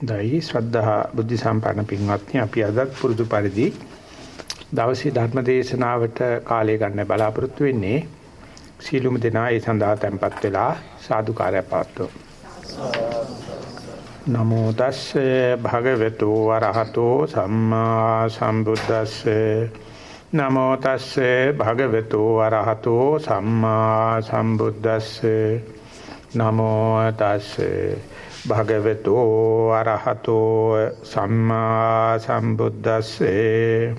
දෛ ශ්‍රද්ධා බුද්ධ සම්පන්න පින්වත්නි අපි අදත් පුරුදු පරිදි දවසේ ධර්ම දේශනාවට කාලය ගන්න බලාපොරොත්තු වෙන්නේ සීලුම දෙනා ඒ සඳහා tempත් වෙලා සාදුකාරය පාත්වෝ නමෝ තස්සේ භගවතු වරහතෝ සම්මා සම්බුද්දස්සේ. නමෝ තස්සේ භගවතු වරහතෝ සම්මා සම්බුද්දස්සේ. නමෝ තස්සේ භගවතු අරහතෝ සම්මා සම්බුද්දස්සේ.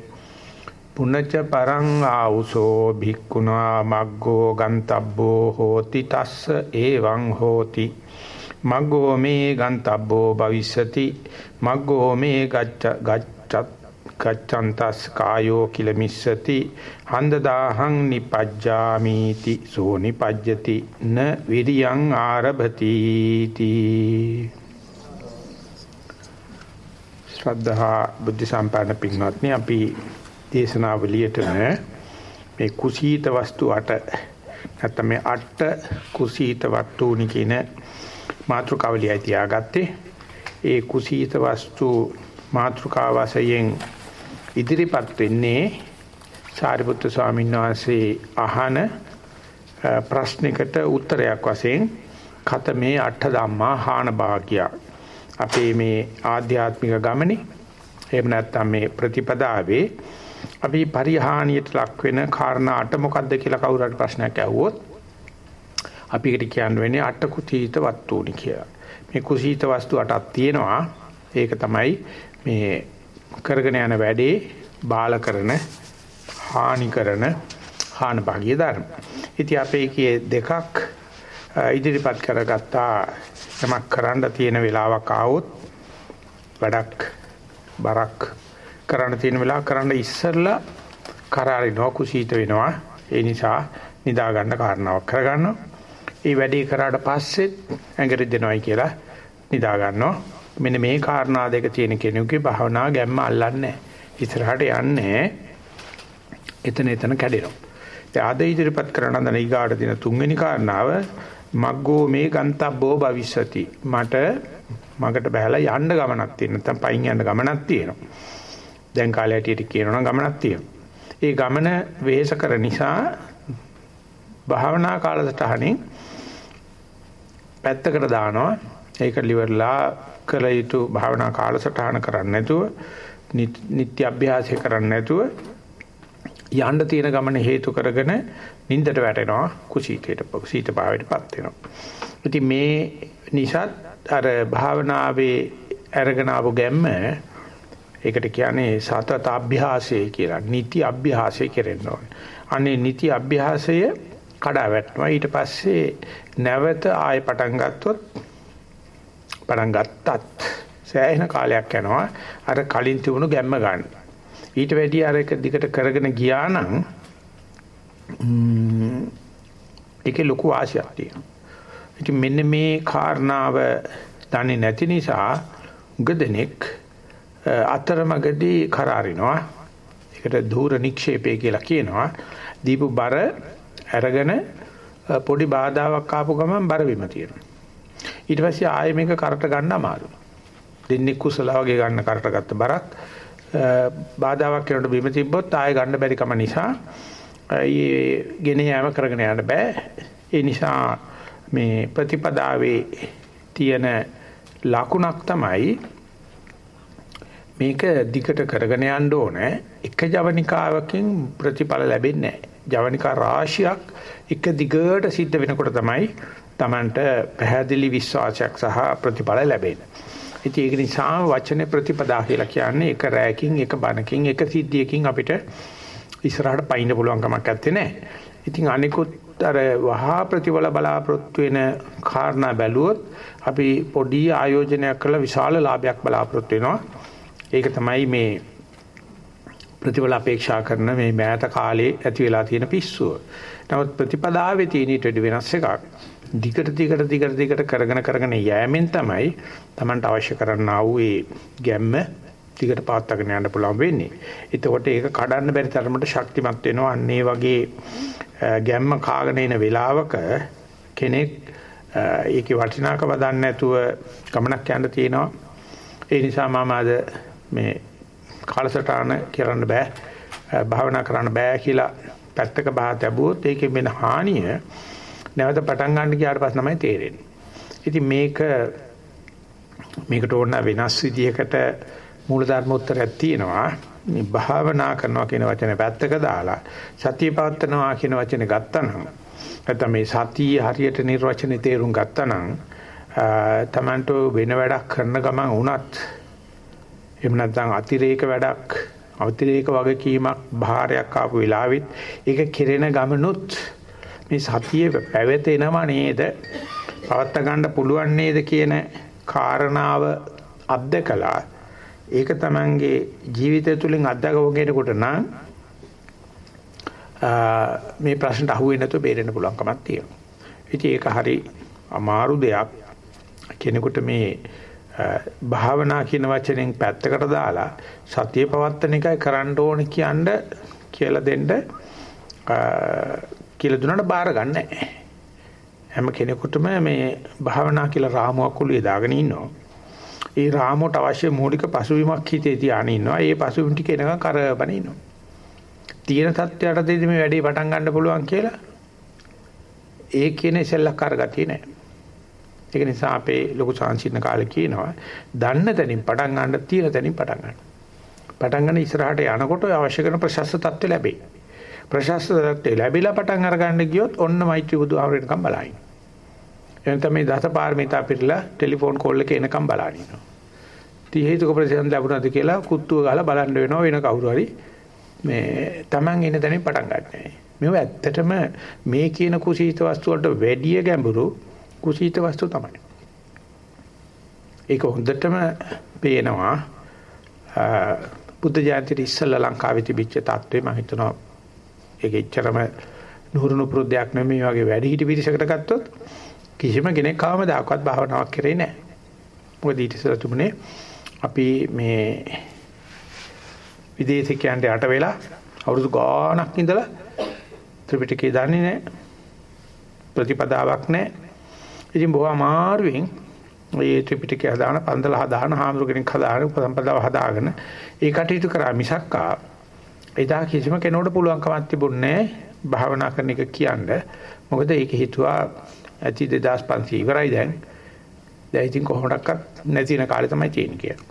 පුනච්ච පරං ආ우සෝ භික්ඛුනා මග්ගෝ ගන්තබ්බෝ හෝති තස්ස එවං හෝති. මග්ගෝ මේ ගන්තබ්බෝ භවිස්සති. මග්ගෝ මේ ගච්ඡ ගච්ඡන්තස් කායෝ කිලමිස්සති හන්දදාහං නිපජ්ජාමීති සෝ නිපජ්ජති න විරියං ආරභති තී ශ්‍රද්ධා බුද්ධ සම්පන්න පින්වත්නි අපි දේශනාවලියට මේ කුසීත වස්තු අට නැත්නම් මේ අට කුසීත වස්තුනි කියන මාතෘකාවලියයි තියාගත්තේ. ඒ කුසීත වස්තු මාතෘකාව වශයෙන් ඉදිරිපත් වෙන්නේ සාරිපුත්‍ර ස්වාමීන් වහන්සේ අහන ප්‍රශ්නයකට උත්තරයක් වශයෙන් කතමේ අට ධම්මා හාන භාග්‍ය අපේ මේ ආධ්‍යාත්මික ගමනේ එහෙම නැත්නම් මේ ප්‍රතිපදාවේ අපි පරිහානියට ලක් වෙන කාරණා අට මොකක්ද කියලා කවුරු හරි ප්‍රශ්නයක් ඇහුවොත් අපි ඒකට කියන්න වෙන්නේ අට කුසීත වස්තුනි කියලා. මේ කුසීත වස්තු අටක් තියෙනවා. ඒක තමයි මේ කරගෙන යන වැඩේ බාල කරන හානි කරන හාන භාගිය ධර්ම. ඉතින් අපේ කී දෙකක් ඉදිරිපත් කරගත්තා යමක් කරන්න තියෙන වෙලාවක් ආවොත් වැඩක් බරක් කරන්න තියෙන වෙලාව කරන්න ඉස්සෙල්ලා කරාරිනවා කුසීත වෙනවා. ඒ නිසා නිදා ගන්න කාරණාවක් කරගන්නවා. ඒ වැඩේ කරාට පස්සෙත් ඇඟට දෙනවයි කියලා නිදා ගන්නවා. මෙන්න මේ කාරණා දෙක තියෙන කෙනෙකුගේ භාවනා ගැම්ම අල්ලන්නේ ඉස්සරහට යන්නේ එතන එතන කැඩෙනවා. ඉතින් ආද ඉදිරිපත් කරන දන ඊගාට දින තුන්වෙනි කාරණාව මග්ගෝ මේ ගන්තබ්බෝ භවිෂති මට මගට බහැලා යන්න ගමනක් තියෙන නැත්නම් පයින් යන්න ගමනක් තියෙනවා. දැන් කාලේ හැටියට කියනවා ගමනක් තියෙනවා. ඒ ගමන වෙහෙස කර නිසා භාවනා කාලසටහනින් පැත්තකට දානවා. ඒක liverලා කළ යුතු භාවනා කාලසටහන කරන්නේ නැතුව නිත්‍ය අභ්‍යාසය කරන්නේ නැතුව යන්න තියෙන ගමන හේතු කරගෙන නින්දට වැටෙනවා කුසීතයට කුසීත භාවයටපත් වෙනවා. ඉතින් මේ නිසාත් අර භාවනාවේ අරගෙන ආපු ගැම්ම ඒකට කියන්නේ සතත අභ්‍යාසය කියලා. නිති අභ්‍යාසය කරන්න ඕනේ. අනේ නිති අභ්‍යාසය කඩා වැටෙනවා. ඊට පස්සේ නැවත ආයෙ පටන් ගත්තොත් පටන් ගත්තත් සෑහෙන කාලයක් යනවා අර කලින් තිබුණු ගැම්ම ගන්න. ඊට වැඩිය අර එක දිගට කරගෙන ගියා නම් ඒකේ ලොකු ආශයක් තියෙනවා. ඉතින් මෙන්න මේ කාරණාව දන්නේ නැති නිසා උගදෙනෙක් අතරමඟදී කරාරිනවා. ඒකට ධූර නික්ෂේපය කියලා කියනවා. දීපු බර අරගෙන පොඩි බාධාවක් ආපු ගමන් බර විම තියෙනවා. ඊට පස්සේ ආයෙ මේක කරට ගන්න අමාරුයි. දෙන්නේ කුසල වගේ ගන්න කරට ගත්ත බරක් බාධාවක් කරනකොට බිම තිබ්බොත් ආයෙ ගන්න බැරි කම නිසා ඒ ගෙන යාම කරගෙන යන්න බෑ. ඒ නිසා මේ ප්‍රතිපදාවේ තියෙන ලකුණක් තමයි මේක දිගට කරගෙන යන්න ඕනේ. එක ජවනිකාවකින් ප්‍රතිඵල ලැබෙන්නේ නැහැ. ජවනිකා රාශියක් එක දිගට සිද්ධ වෙනකොට තමයි Tamanට පැහැදිලි විශ්වාසයක් සහ ප්‍රතිඵල ලැබෙන්නේ. ඉතින් ඒක නිසා වචනේ ප්‍රතිපදා කියලා කියන්නේ එක රැයකින් එක බණකින් එක සිද්ධියකින් අපිට ඉස්සරහට පයින්න පුළුවන් කමක් නැත්තේ නෑ. ඉතින් අනිකුත් අර වහා ප්‍රතිඵල බලාපොරොත්තු වෙන කාරණා බැලුවොත් අපි පොඩි ආයෝජනයක් කළ විශාල ලාභයක් බලාපොරොත්තු වෙනවා. ඒක තමයි මේ ප්‍රතිඵල අපේක්ෂා කරන මේ මෑත කාලේ ඇති වෙලා තියෙන පිස්සුව. නමුත් ප්‍රතිපදාවේ තියෙන ඊට වෙනස් එකක්. දිගට දිගට දිගට දිගට කරගෙන කරගෙන යෑමෙන් තමයි Tamanට අවශ්‍ය කරන්නා වූ ඒ ගැම්ම දිගට පාත්තගෙන යන්න පුළුවන් වෙන්නේ. එතකොට ඒක කඩන්න බැරි තරමට ශක්තිමත් වෙනවා. අන්න ඒ වගේ ගැම්ම කාගෙන එන වෙලාවක කෙනෙක් ඒකේ වටිනාකම දන්නේ නැතුව ගමනක් යන්න තියෙනවා. ඒ නිසා මම අද මේ කාලසටහන කරන්න බෑ භාවනා කරන්න බෑ කියලා පැත්තක බහා තැබුවොත් ඒකෙන් වෙන හානිය නැවත පටන් ගන්න ගියාට පස්සේ තමයි තේරෙන්නේ. ඉතින් මේක මේකට ඕන වෙනස් විදියකට මූලධර්ම උත්තරයක් තියෙනවා. මේ භාවනා කරනවා කියන වචනේ පැත්තක දාලා සතිය පවත්නවා කියන වචනේ ගත්තනම් නැත්නම් මේ සතිය හරියට නිර්වචනේ තේරුම් ගත්තනම් තමන්ට වෙන වැඩක් කරන ගමන් වුණත් එහෙම නැත්නම් අතිරේක වැඩක් අතිරේක වගකීමක් භාරයක් ආපු වෙලාවෙත් ඒක කෙරෙන ගමනොත් මේ සතිය පැවැතෙනව නේද පවත් ගන්න පුළුවන් නේද කියන කාරණාව අත්දකලා ඒක තමංගේ ජීවිතය තුළින් අත්දකව කෙනෙකුට නම් මේ ප්‍රශ්නට අහුවෙන්නේ නැතුව බේරෙන්න පුළුවන්කමක් තියෙනවා. ඉතින් ඒක හරි අමාරු දෙයක් කෙනෙකුට මේ භාවනා කියන වචනෙන් පැත්තකට දාලා සතිය පවත්තන එකයි කරන්න ඕනේ කියන්න කියලා දෙන්න කියලා දුන්නාට බාර ගන්න හැම කෙනෙකුටම මේ භාවනා කියලා රාමුවක් ඔළුවේ දාගෙන ඉන්නවා. ඒ රාමුවට අවශ්‍ය මූලික පසුබිමක් හිතේ තියාගෙන ඉන්නවා. ඒ පසුබිම් ටික එනකන් කරබන ඉන්නවා. තියෙන තත්ත්වයටදී මේ වැඩේ පටන් ගන්න පුළුවන් කියලා ඒ කියන ඉසෙල්ලක්කාර ගතිය නෑ. ඒක නිසා අපේ ලොකු සංසිඳන කාලේ කියනවා දන්න තැනින් පටන් ගන්න තියෙන තැනින් පටන් ගන්න. පටන් ගන්න ඉස්සරහට යනකොට අවශ්‍ය කරන ප්‍රශස්ත තත්ත්ව ලැබේ. ප්‍රශස්තත්වය ලැබිලා පටන් අරගන්න ගියොත් ඔන්න මෛත්‍රී බුදුහාමර එනකම් බලائیں۔ එනතම මේ දසපාර්මිතා පිළිලා ටෙලිෆෝන් කෝල් එකේ එනකම් බලන ඉන්නවා. ඉතින් හේතුක ප්‍රතිසන් ලැබුණාද කියලා කුත්තුව ගහලා බලන්න වෙනවා වෙන කවුරු හරි මේ Taman ඉන දැනින් පටන් ගන්නෑ. මේව ඇත්තටම මේ කියන කුසීත වස්තු වලට වැඩිය ගැඹුරු කුසීත වස්තු තමයි. ඒක හොඳටම පේනවා බුද්ධ ජයන්ති ඉස්සෙල්ලා ලංකාවේ තිබිච්ච තත්ත්වේ මම හිතනවා ඒක එච්චරම නුරුණු පුරුද්දයක් නෙමෙයි වගේ වැඩි හිටි පිරිසකට ගත්තොත් කිසිම කෙනෙක් කවමදාකවත් භාවනාවක් කරේ නැහැ. මොකද ඊට ඉස්සෙල්ලා තිබුණේ අපි මේ විදේශිකයන්ට යට වෙලා අවුරුදු ගාණක් ඉඳලා ත්‍රිපිටකය දන්නේ නැහැ. ප්‍රතිපදාවක් නැහැ. ඉතින් බොහොම අමාරුවෙන් මේ ත්‍රිපිටකය හදාන පන්දල හදාන හාමුදුර කෙනෙක් හදාන උපසම්පදාව හදාගෙන ඒ කටයුතු කරා මිසක්කා එදා කිසිම කෙනෙකුට පුළුවන්කමක් තිබුණේ භාවනා කරන එක කියන්න. මොකද ඒක හිතුවා ඇති 2500 ඉවරයි දැන්. දැන් ඉතින් කොහොමඩක්වත් නැතින කාලේ තමයි තියෙන්නේ කියලා.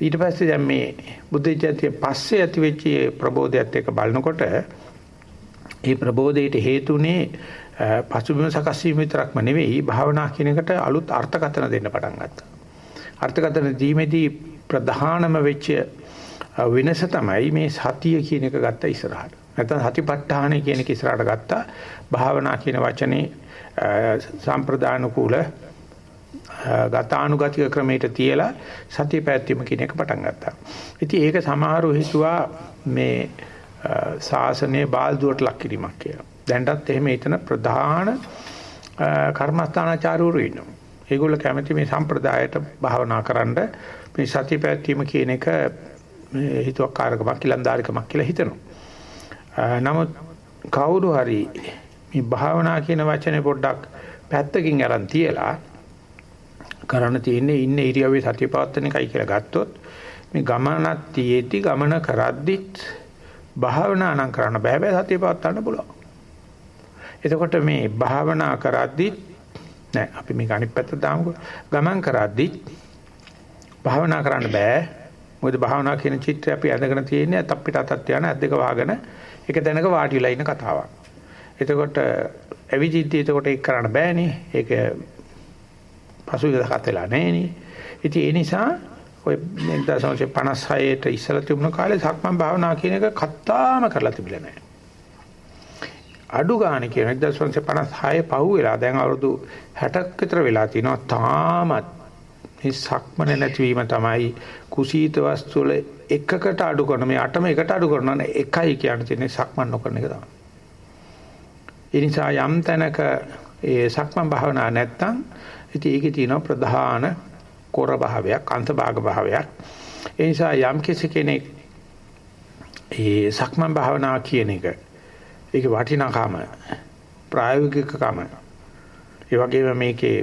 ඊට පස්සේ දැන් මේ බුද්ධ ජයන්තිය පස්සේ ඇති වෙච්ච ප්‍රබෝධයත් එක්ක බලනකොට ඒ ප්‍රබෝධයට හේතුනේ පසුබිම සකස් වීම විතරක්ම නෙවෙයි භාවනා කියන එකට අලුත් අර්ථකථන දෙන්න පටන් ගත්තා. අර්ථකථන දීමේදී ප්‍රධානම වෙච්ච වෙනස තමයි මේ සතිය කියන එක ගත්ත ඉස්සරහට. නැත්නම් සතිපට්ඨානය කියන එක ඉස්සරහට ගත්තා. භාවනා කියන වචනේ සම්ප්‍රදාන කුල ගතානුගතික ක්‍රමයට තියලා සතිය පැවැත්වීම කියන එක පටන් ගත්තා. ඉතින් ඒක සමහරව හිතුවා මේ ශාසනයේ බාල්දුවට ලක් කිරීමක් කියලා. දැන්ටත් එහෙම හිතන ප්‍රධාන කර්මස්ථානාචාර්යවරු ඉන්නවා. ඒගොල්ලෝ කැමති මේ සම්ප්‍රදායට භාවනා කරන්න මේ සතිය පැවැත්වීම කියන එක හිතුවක්කාරකමක් ඉලන්දාරිකමක් කියලා හිතනවා. නමුත් කවුරු හරි මේ භාවනා කියන වචනේ පොඩ්ඩක් පැත්තකින් අරන් තියලා කරන්න තියෙන්නේ ඉන්නේ ඉරියව්වේ සතිය පවත්වන එකයි කියලා ගත්තොත් මේ ගමනක් තියේදී ගමන කරද්දිත් භාවනා නම් කරන්න බෑ බෑ සතිය පවත්වන්න පුළුවන්. එතකොට මේ භාවනා කරද්දි නෑ අපි මේක අනිත් පැත්ත දාමුකෝ. ගමන් කරද්දි භාවනා කරන්න බෑ. මොකද භාවනා කියන චිත්‍රය අපි අඳගෙන තියෙන්නේ තප්පිට අතත් යන අද්දක වහගෙන ඒක දැනක වාඩි වෙලා ඉන්න කතාවක්. එතකොට ඇවිදිද්දී එතකොට ඒක කරන්න බෑනේ. ඒක පසුවිදහත් වෙලා නෑනේ. ඉතින් ඒ නිසා ඔය 1956ට ඉස්සලා තිබුණ කාලේ සක්මන් භාවනා කියන එක කත්තාම කරලා තිබිලා නෑ. අඩු ගාණ කියන 1956 පහුවෙලා දැන් අවුරුදු 60ක් විතර වෙලා තිනවා තාමත් මේ සක්මන නැතිවීම තමයි කුසීත වස්තු වල එකකට අඩු කරන මේ අටම එකට අඩු කරන එකයි කියන්න තියෙන්නේ සක්මන් නොකරන එක තමයි. ඒ නිසා යම් තැනක ඒ සක්මන් භාවනා නැත්තම් ඉතින් ඒකේ තියෙන ප්‍රධාන කොර භාවයක් අන්තභාග භාවයක්. ඒ නිසා යම් කෙනෙක් ඒ සක්මන් භාවනා කියන එක ඒකේ වටිනාකම ප්‍රායෝගිකකම ඒ වගේම මේකේ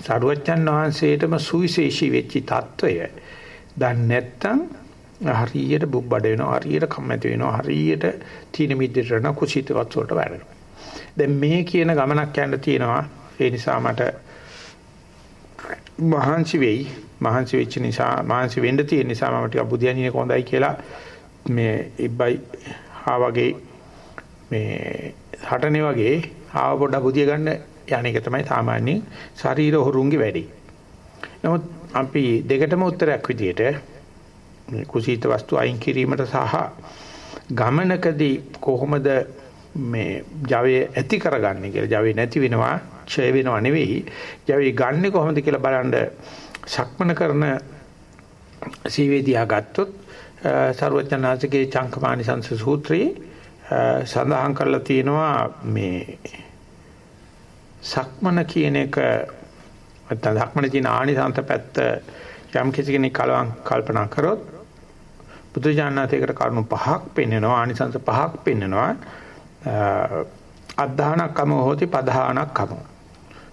සරුවච්චන් වහන්සේටම සුවිශේෂී වෙච්ච తত্ত্বය දන්නේ නැත්නම් හරියට බුබ්බඩ වෙනවා හරියට කම්මැති වෙනවා හරියට තීන මිද්දට යන කුසීතවත් වලට වැටෙනවා. දැන් මේ කියන ගමනක් යන්න තියෙනවා. ඒ නිසා මට මහන්සි වෙයි. මහන්සි වෙච්ච නිසා මහන්සි වෙන්න තියෙන නිසා මම ටිකක් බුදියන්නේ කොහොඳයි කියලා මේ ඉබ්බයි ආ වගේ මේ හටනේ වගේ ආව පොඩ බුදිය ගන්න යන එක තමයි සාමාන්‍ය ශරීර හොරුන්ගේ වැඩි. නමුත් අපි දෙකටම උත්තරයක් විදියට මේ කුසීත වස්තු අයින් කිරීමට සහ ගමනකදී කොහොමද මේ Java ඇති කරගන්නේ කියලා Java නැති වෙනවා ඡය වෙනවා නෙවෙයි Java ගන්නෙ කොහොමද කියලා බලන්න සක්මන කරන සීවේදියා ගත්තොත් සර්වඥාන්සේගේ චංකමානි සංස සූත්‍රයේ සඳහන් කරලා තියෙනවා මේ සක්මන කියන එක නැත්නම් සක්මන කියන ආනිසංස පැත්ත යම් කිසි කෙනෙක් කලවම් කල්පනා කරොත් බුදුජානනාථයකට කරුණු පහක් පෙන්වනවා ආනිසංස පහක් පෙන්වනවා අද්ධානක්කම හොති පධානක්කම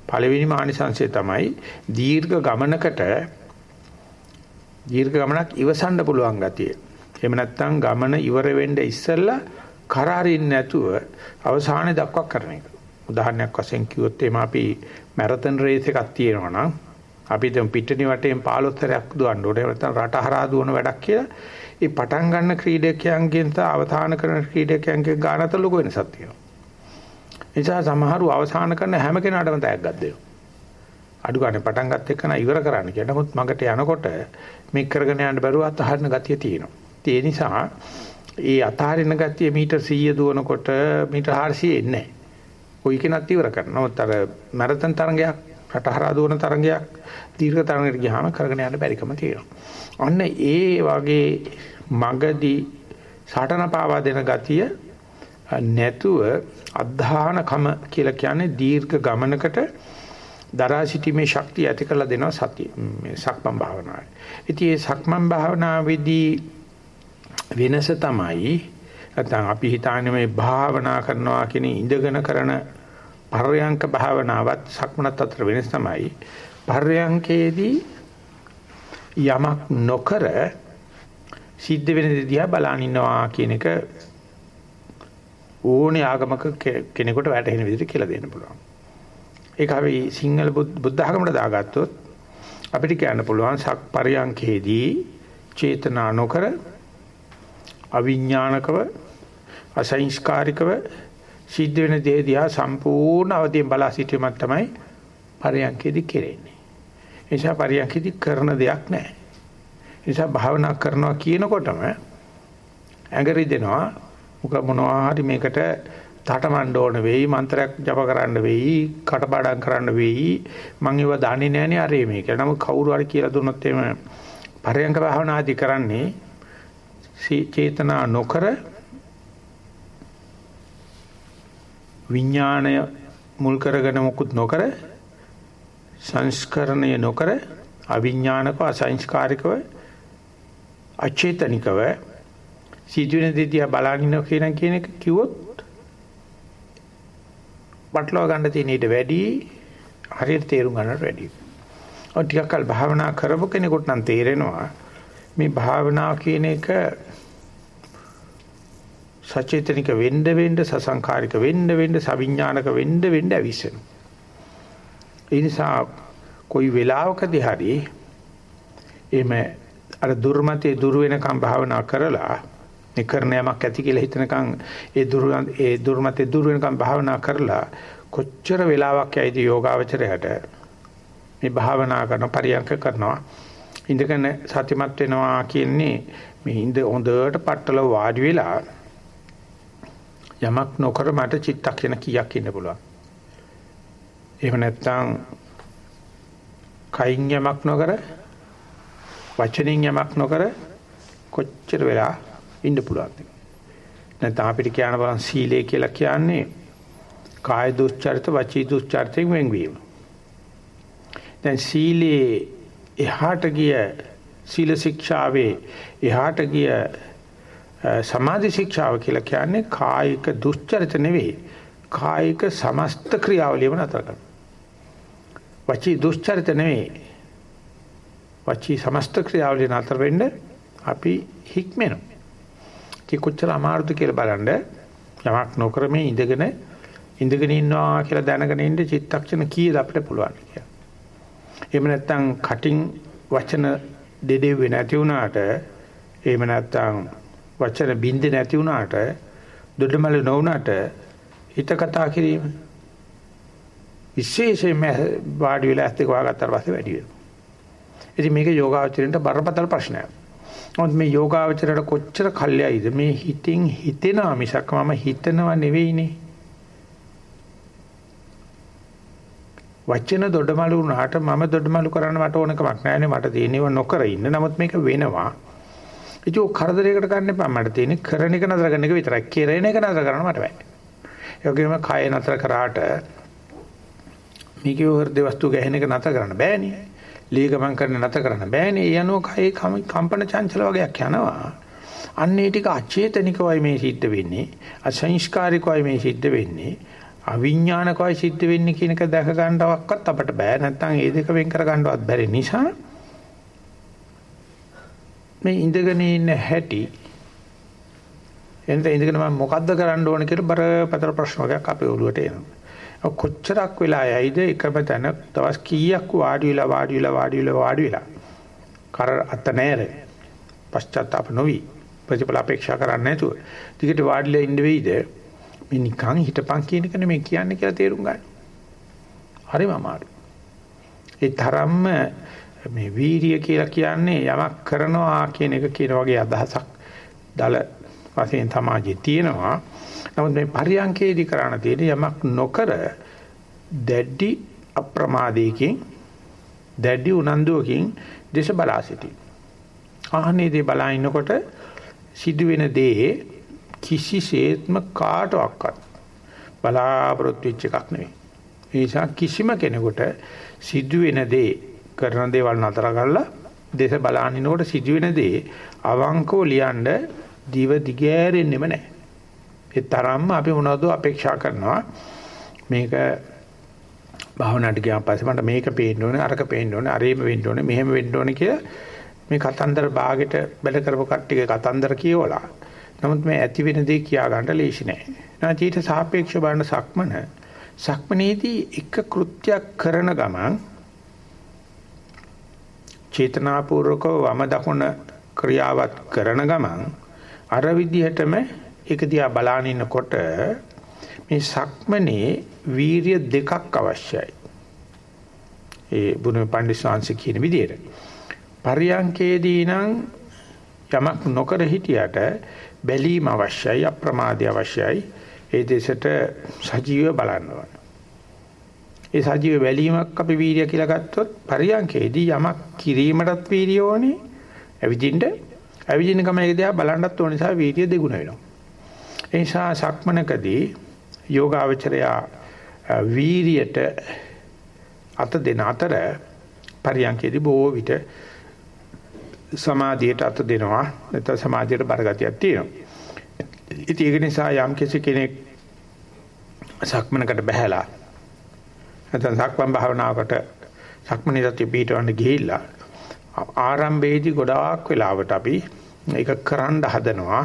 පළවෙනිම ආනිසංශය තමයි දීර්ඝ ගමනකට දීර්ඝ ගමනක් ඉවසන්න පුළුවන් ගතිය. එහෙම නැත්නම් ගමන ඉවර වෙන්න ඉස්සෙල්ලා කරාරින් නැතුව අවසානයේ දක්වා කරන එක. උදාහරණයක් වශයෙන් කිව්වොත් එimhe අපි මැරතන් රේස් එකක් තියෙනවා නම් අපි දැන් පිටණි වටේන් 15 සැරයක් දුවන්න ඕනේ. නැත්නම් රට හරහා දුවන වැඩක් කියලා ඒ පටන් ගන්න ක්‍රීඩකයන්ගෙන් ත අවධාන කරන ක්‍රීඩකයන්ගේ ගානත ලොකු වෙනසක් තියෙනවා. නිසා සමහරව අවසාන කරන හැම කෙනාටම තෑග්ගක් දෙනවා. අඩු ගන්න පටන් ගන්න එක නා ඉවර කරන්න කියලා. නමුත් මගට යනකොට මේ කරගෙන යන්න බැරුව අතහරින ගතිය තියෙනවා. ඒ නිසා ඒ අතහරින ගතිය මීටර් 100 දුවනකොට මීටර් 400 එන්නේ නැහැ. කොයි කෙනත් ඉවර කරනවා. නමුත් අර මැරතන් තරඟයක් රටහරා දුවන තරඟයක් දීර්ඝ තරඟයකට ගියාම කරගෙන යන්න බැරිකම තියෙනවා. අන්න ඒ වගේ මගදී සටන පාවා දෙන ගතිය නැතුව අධධානකම කියලා කියන්නේ දීර්ඝ ගමනකට දරා සිටීමේ ශක්තිය ඇති කරලා දෙනවා සතිය මේ සක්මන් භාවනාවේ. ඉතින් මේ සක්මන් භාවනාවේදී වෙනස තමයි නැත්නම් අපි හිතන්නේ මේ භාවනා කරනවා කියන ඉඳගෙන කරන පර්යංක භාවනාවත් සක්මනත් අතර වෙනස තමයි පර්යංකේදී යමක් නොකර සිද්ධ වෙන දේ දිහා බලන් ඉන්නවා කියන එක ඕනේ ආගමක කෙනෙකුට වැටහෙන විදිහට කියලා දෙන්න පුළුවන්. ඒක අපි සිංහල බුද්ධ ආගමකට දාගත්තොත් අපිට කියන්න පුළුවන් සක් පරියන්කේදී චේතනා නොකර අවිඥානිකව අසංස්කාරිකව සිද්ධ වෙන දේ දිහා සම්පූර්ණ අවදියෙන් බලා සිටීමක් තමයි පරියන්කේදී කෙරෙන්නේ. ඒ නිසා පරියන්කේදී කරන දෙයක් නැහැ. ඒ නිසා භාවනා කරනවා කියනකොටම ඇඟරි දෙනවා මුක මොනවා හරි මේකට තටමඬ ඕන වෙයි මන්ත්‍රයක් ජප කරන්න වෙයි කටපාඩම් කරන්න වෙයි මම ඒව දන්නේ නැහනේ අරේ මේක. නමුත් කවුරු හරි කියලා දුන්නොත් එimhe පරයන්ක භාවනාදී කරන්නේ චේතනා නොකර විඥාණය මුල් කරගෙන මුකුත් නොකර සංස්කරණය නොකර අවිඥානිකව අසංස්කාරිකව අචේතනිකව සිදුවෙන දෙදියා බලනින්න කියන කියන එක කිව්වොත් බටලව ගන්න තියෙන ඊට වැඩි හරියට තේරුම් ගන්නට වැඩි. ඔය ටිකක් කල් භාවනා කරපු කෙනෙකුට නම් තේරෙනවා මේ භාවනාව කියන එක සචේතනික වෙන්න වෙන්න සසංකාරික වෙන්න වෙන්න සවිඥානික වෙන්න වෙන්න අවිසෙනවා. ඒ නිසා කොයි වෙලාවකදී හරි එimhe අර දුර්මතේ දුර වෙනකම් භාවනා කරලා මේ කරන යමක් ඇති කියලා හිතනකම් ඒ දුර ඒ දුර්මතේ දුර වෙනකම් භාවනා කරලා කොච්චර වෙලාවක් යයිද යෝගාවචරයට මේ භාවනා කරන පරියන්ක කරනවා ඉඳගෙන සතිමත් වෙනවා කියන්නේ මේ ඉඳ හොඳට පట్టල වාඩි වෙලා යමක් නොකර මට චිත්තක්ෂණ කීයක් ඉන්න පුළුවන්. එහෙම නැත්නම් කයින් යමක් නොකර වචනින් යමක් නොකර කොච්චර වෙලා ඉන්න පුළුවන්ද? නැත්නම් අපිට කියන්න බලන් සීලය කියලා කියන්නේ කාය දුස්චරිත වචී දුස්චරිතෙන් වෙන්වීම. දැන් සීලේ එහාට ගිය සීල ශික්ෂාවේ එහාට ගිය සමාධි ශික්ෂාව කියලා කියන්නේ කායික දුස්චරිත නෙවෙයි කායික සමස්ත ක්‍රියාවලියම නතර කරනවා වචී දුෂ්චරිත නෙවෙයි. වචී සමස්ත ක්‍රියාවලිය නතර වෙන්න අපි හික්මෙනවා. ඒක කොච්චර අමාරුද කියලා බලන්න යමක් නොකර මේ ඉඳගෙන ඉඳගෙන ඉන්නවා කියලා දැනගෙන ඉන්න චිත්තක්ෂණ කීයද අපිට පුළුවන් කියලා. එහෙම නැත්නම් කටින් වචන දෙදෙව්වේ නැති වුණාට එහෙම නැත්නම් වචන බින්දේ නැති වුණාට දොඩමල නොවුණාට හිත කතා කිරීම විශේෂයෙන්ම වාඩි වෙලා ඇත්ත එක වහගත්තාට පස්සේ වැඩි වෙනවා. ඉතින් මේක යෝගාවචරයට බරපතල ප්‍රශ්නයක්. මොකද මේ යෝගාවචරයට කොච්චර කල්යයිද මේ හිතින් හිතෙනවා මිසක් මම හිතනවා නෙවෙයිනේ. වචන දොඩමලු වුණාට මම දොඩමලු කරන්න මට ඕන කමක් නැහැ මට තියෙනව නොකර ඉන්න. නමුත් මේක වෙනවා. ඒක කරදරයකට ගන්න එපා. මට තියෙන්නේ කරන එක නතර කරන එක විතරයි. කෙරෙන එක නතර කරන්න මට බෑ. ඒ වගේම කය නතර කරාට මේකේ හෘද වස්තු ගැහෙන එක නතර කරන්න බෑනේ. ලී ගමන් කරන නතර කරන්න බෑනේ. ඒ අනුව කයේ කම්පන චංචල වගේක් යනවා. අන්න ඒ ටික අචේතනිකවයි මේ සිද්ධ වෙන්නේ. අසංස්කාරිකවයි මේ සිද්ධ වෙන්නේ. අවිඥානිකවයි සිද්ධ වෙන්නේ කියන එක දැක ගන්නවක්වත් අපට බෑ නැත්නම් ඒ දෙක වෙන් කර ගන්නවත් බැරි නිසා මේ ඉඳගෙන ඉන්න හැටි එතන ඉඳගෙන මම මොකද්ද කරන්න ඕන කියලා බරපතල ප්‍රශ්න වර්ගයක් අපේ ඔළුවට එනවා. කොච්චරක් වෙලා යයිද එකම තැන දවස් කීයක් වාඩි වෙලා වාඩි වෙලා වාඩි වෙලා වාඩි වෙලා කර අත නැර පශ්චාත්තාප නොවි ප්‍රතිඵල අපේක්ෂා කරන්නේ නැතුව ටිකට වාඩිලා ඉන්න වෙයිද මේ නිකන් හිටපන් කියන එක නෙමෙයි කියන්නේ කියලා තේරුම් ගන්න. හරිම අමාරුයි. ඒ තරම්ම මේ වීරිය කියලා කියන්නේ යමක් කරනවා කියන එක කියන වගේ අදහසක් දල වශයෙන් සමාජයේ තියෙනවා. නමුත් මේ පරියන්කේදී කරණ තියෙන යමක් නොකර දැඩි අප්‍රමාදයකින් දැඩි උනන්දුවකින් දේශ බලා සිටී. ආහනේ දේ බලා ඉන්නකොට සිදුවෙන දේ කිසිසේත්ම කාටවත් බලාපොරොත්තු වෙච්ච එකක් නෙවෙයි. ඒ නිසා කිසිම කෙනෙකුට සිදුවෙන දේ කරන දේවල් නතර කරලා දේශ බලනිනකොට සිදුවෙන දේ අවංකව ලියන්න දිව දිගෑරෙන්නෙම නැහැ. ඒ තරම්ම අපි මොනවද අපේක්ෂා කරනවා මේක භාවනාවට ගියාන් පස්සේ මට මේක පේන්න ඕනේ අරක පේන්න ඕනේ අරේම වෙන්න ඕනේ මෙහෙම වෙන්න ඕනේ කියලා මේ කතන්දර භාගෙට බැල කරපු කට්ටියගේ කතන්දර කියවලා නමුත් මේ ඇති වෙන දේ කියා ගන්න ලේසි නෑ. නැත්නම් ඊට සාපේක්ෂව බලන සක්මන සක්මනේදී එක කෘත්‍යයක් කරන ගමන් චේතනාපූර්වකව වම දකුණ ක්‍රියාවත් කරන ගමන් අර විදිහටම ඒක දිහා බලාගෙන ඉන්නකොට මේ සක්මනේ වීරිය දෙකක් අවශ්‍යයි. ඒ බුදුම පඬිස්සංශ කියන විදිහට. පරියංකේදී නම් යමක් නොකර හිටියට බැලීම අවශ්‍යයි අප්‍රමාදය අවශ්‍යයි ඒ දෙසට සජීව බලන්න ඕන. ඒ සජීව බැලීමක් අපි වීර්ය කියලා ගත්තොත් පරියන්කේදී යමක් කිරීමටත් වීර්ය ඕනේ ඇවිදින්න ඇවිදින්න ගම ඒක දිහා බලන්නත් ඕන නිසා වීර්ය දෙගුණ වෙනවා. ඒ නිසා සක්මනකදී යෝගාවචරය වීර්යයට අත දෙන අතර පරියන්කේදී බොහෝ විට සමාධියට අත දෙනවා නැත්නම් සමාධියට බරගතියක් තියෙනවා. ඉතින් ඒක නිසා යම් කෙනෙක් සක්මනකට බහැලා නැත්නම් සක්මන් භාවනාවකට සක්මනේ සතිය පිටවන්න ගිහිල්ලා ආරම්භයේදී ගොඩාක් වෙලාවට අපි ඒක කරන්න හදනවා.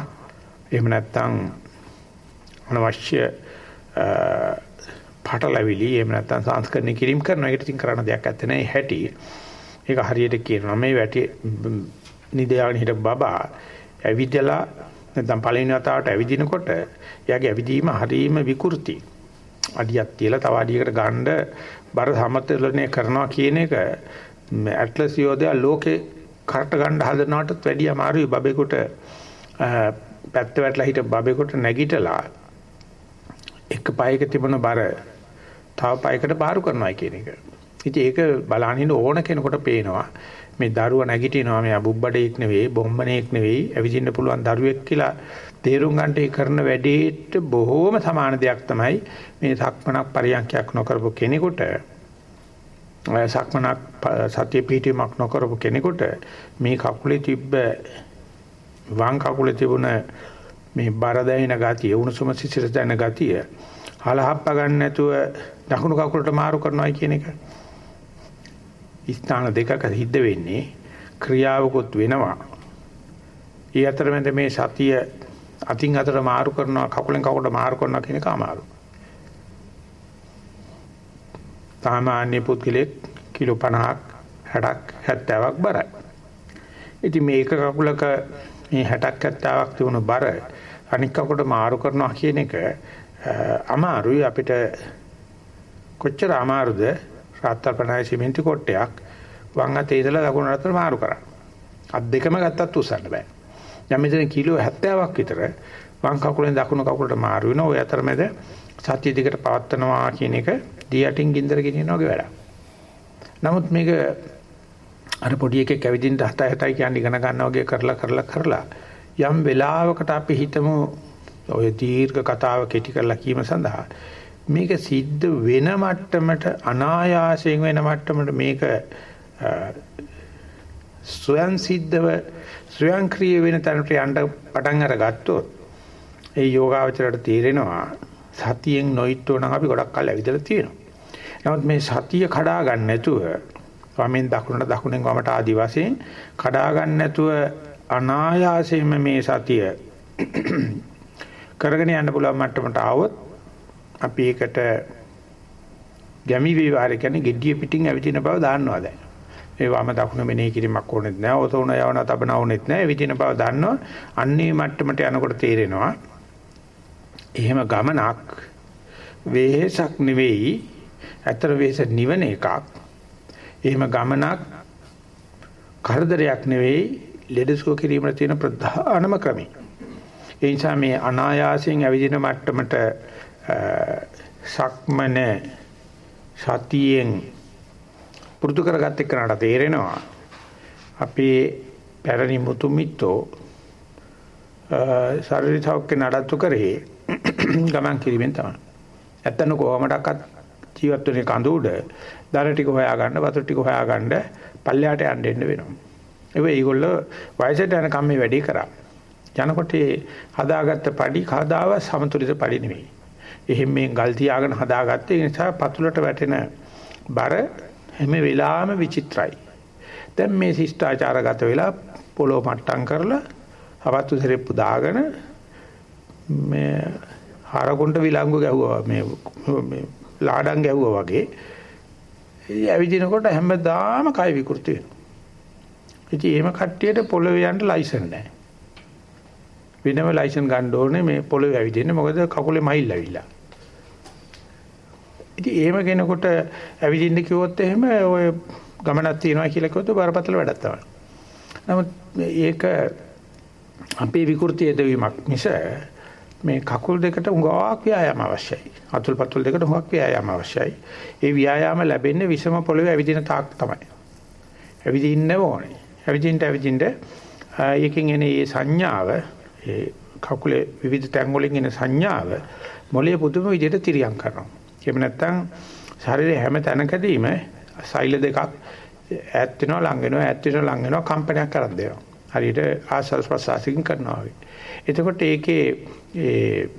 එහෙම නැත්නම් අනවශ්‍ය පාටලවිලි එහෙම නැත්නම් සංස්කරණය කිරීම කරනවා. ඒකට ඉතින් කරන්න දෙයක් නැත්තේ නෑ හැටි. ඒක හරියට කියනවා මේ වැටි නිදයාගෙන හිට බබා ඇවිදලා නැත්නම් පළවෙනි වතාවට ඇවිදිනකොට එයාගේ ඇවිදීම හරීම විකෘති. අඩියක් තියලා තව අඩියකට ගන්න බර සමතුලනය කරනවා කියන එක ඇට්ලස් යෝධයා ලෝකේ කරට ගන්න හදනවටත් වැඩිය අමාරුයි බබෙකුට පැත්ත වැටලා හිට බබෙකුට නැගිටලා එක පයක තිබුණ බර තව පයකට බාරු කරනවා කියන එක. ඉතින් ඒක බලහින්න ඕන කෙනෙකුට පේනවා. මේ දරුවා නැගිටිනවා මෙයා බුබ්බඩේක් නෙවෙයි, බොම්බණේක් නෙවෙයි, ඇවිදින්න පුළුවන් දරුවෙක් කියලා තේරුම් ගන්නට ඒ කරන වැඩේට බොහෝම සමාන දෙයක් තමයි මේ සක්මනක් පරියන්ඛයක් නොකරපු කෙනෙකුට සක්මනක් සතිය පිටීමක් නොකරපු කෙනෙකුට මේ කකුලේ තිබ්බ වම් කකුලේ තිබුණ මේ බර දැනෙන ගතිය, උණුසුම සිසිර දැනෙන ගතිය හලහප්ප ගන්න නැතුව දකුණු කකුලට මාරු කරනවා කියන එක. ස්ථාන දෙකක සිද්ධ වෙන්නේ ක්‍රියාවකුත් වෙනවා. ඒ අතරමැද මේ සතිය අතින් අතට මාරු කරනවා කකුලෙන් කකුලට මාරු කරනවා කියන එක අමාරුයි. සාමාන්‍ය පුද්ගලෙක් කිලෝ 50ක් 60ක් 70ක් බරයි. ඉතින් මේ එක කකුලක මේ 60ක් 70ක් තිබුණු බර අනික් කකුලට මාරු කරනවා කියන එක අමාරුයි අපිට කොච්චර අමාරුද රාත්තල් පණයි සිමෙන්ති කොටයක් වම් අතේ ඉඳලා දකුණු අතට මාරු කරන්න. අත් දෙකම ගත්තත් උස්සන්න බෑ. දැන් මෙතන කිලෝ 70ක් විතර වම් කකුලෙන් දකුණු කකුලට මාරු වෙනවා. ওই අතරමැද සතිය දිකට පවත්නවා කියන එක දී යටින් ගින්දර ගෙනියනවා වගේ වැඩක්. නමුත් මේක අර පොඩි එකෙක් ඇවිදින්න හත හතයි කියන්නේ ඉගෙන ගන්නවා වගේ කරලා කරලා කරලා යම් වෙලාවකට අපි හිතමු ඔය දීර්ඝ කතාව කෙටි කරලා කීම සඳහා මේක සිද්ධ වෙන මට්ටමට අනායාසයෙන් වෙන මට්ටමට මේක ස්වයන් සිද්ධව ස්වයංක්‍රීය වෙන තැනට යන්න පටන් අරගත්තොත් ඒ යෝගාවචරයට තීරෙනවා සතියෙන් නොයිට්ටෝ නම් අපි ගොඩක් කල් ඇවිදලා තියෙනවා. නමුත් මේ සතිය කඩා ගන්න නැතුව වමෙන් දකුණට දකුණෙන් වමට ආදි වශයෙන් කඩා ගන්න නැතුව අනායාසයෙන්ම මේ සතිය කරගෙන යන්න පුළුවන් මට්ටමට ආවොත් අපි ඒකට ගැමි විවාරය කියන්නේ gediya පිටින් ඇවිදින බව දාන්නවා දැන්. ඒ වම දකුණ මෙනෙහි කිරීමක් ඕනෙත් නැහැ. ඔතෝන යවන තබන ඕනෙත් නැහැ. ඇවිදින බව දන්නවා. අන්නේ මට්ටමට යනකොට තේරෙනවා. එහෙම ගමනක් වෙහසක් නෙවෙයි. අතර වෙහස නිවන එකක්. එහෙම ගමනක් කරදරයක් නෙවෙයි. ලෙඩසුව කිරීමට තියෙන ප්‍රධානම ක්‍රමය. ඒ නිසා මේ අනායාසයෙන් ඇවිදින මට්ටමට සක්මන සතියෙන් පුරුදු කරගත්ත එක්කනට තේරෙනවා අපේ පැරණි මුතුමිත්තෝ ශාරීරික සෞඛ්‍ය නඩත්තු කරේ ගමන් කිරීමෙන් තමයි. ඇත්තන කොහොමඩක්වත් ජීවත් වෙන්නේ කඳු උඩ දර ටික හොයාගන්න වතුර ටික හොයාගන්න පල්ලයට යන්න එන්න වෙනවා. ඒ ඒගොල්ලෝ වයසට යන කම්මේ වැඩි කරා. යනකොට හදාගත්ත padi කදාව සමතුලිත padi නෙවෙයි. එහෙම මේ ගල් තියාගෙන හදාගත්ත ඒ නිසා පතුලට වැටෙන බර හැම වෙලාවෙම විචිත්‍රයි. දැන් මේ ශිෂ්ටාචාරගත වෙලා පොළොව මට්ටම් කරලා හවත්තු සෙරෙප්පු දාගෙන මේ හරකොන්ට විලංගු ගැහුවා මේ මේ ලාඩම් ගැහුවා වගේ ඒ ඇවිදිනකොට හැමදාම කය විකෘති වෙනවා. ඉතින් එහෙම කට්ටියට පොළවේ යන්න ලයිසන් නැහැ. වෙනම ලයිසන් ගන්න ඕනේ මේ පොළවේ ඇවිදින්න මොකද කකුලේ මයිල් ඇවිල්ලා. ඉතින් එහෙම කෙනෙකුට ඇවිදින්න කිව්වොත් එහෙම ඔය ගමනක් තියනවා කියලා කිව්වොත් බරපතල වැඩක් තමයි. නමුත් ඒක අපේ විකෘති යදවීමක් මිස මේ කකුල් දෙකට උඟාවක් ව්‍යායාම අවශ්‍යයි. අතුල් පතුල් දෙකට උඟාවක් ව්‍යායාම අවශ්‍යයි. ඒ ව්‍යායාම ලැබෙන්නේ විසම පොළවේ ඇවිදින තාක් තමයි. ඇවිදින්න ඕනේ. ඇවිදින්න ඇවිදින්න ඒකෙන් එන මේ සංඥාව ඒ කකුලේ විවිධ තැන් වලින් එන සංඥාව මොළයේ පුදුම විදිහට තිරියම් කරනවා. එහෙම නැත්නම් ශරීරයේ හැම තැනකදීම සෛල දෙකක් ඈත් වෙනවා ලඟ වෙනවා ඈත් වෙනවා ලඟ වෙනවා කම්පනයක් කරන් දෙනවා. හරියට ආස්වාස් ප්‍රසආසිකින් කරනවා වගේ. එතකොට ඒකේ ඒ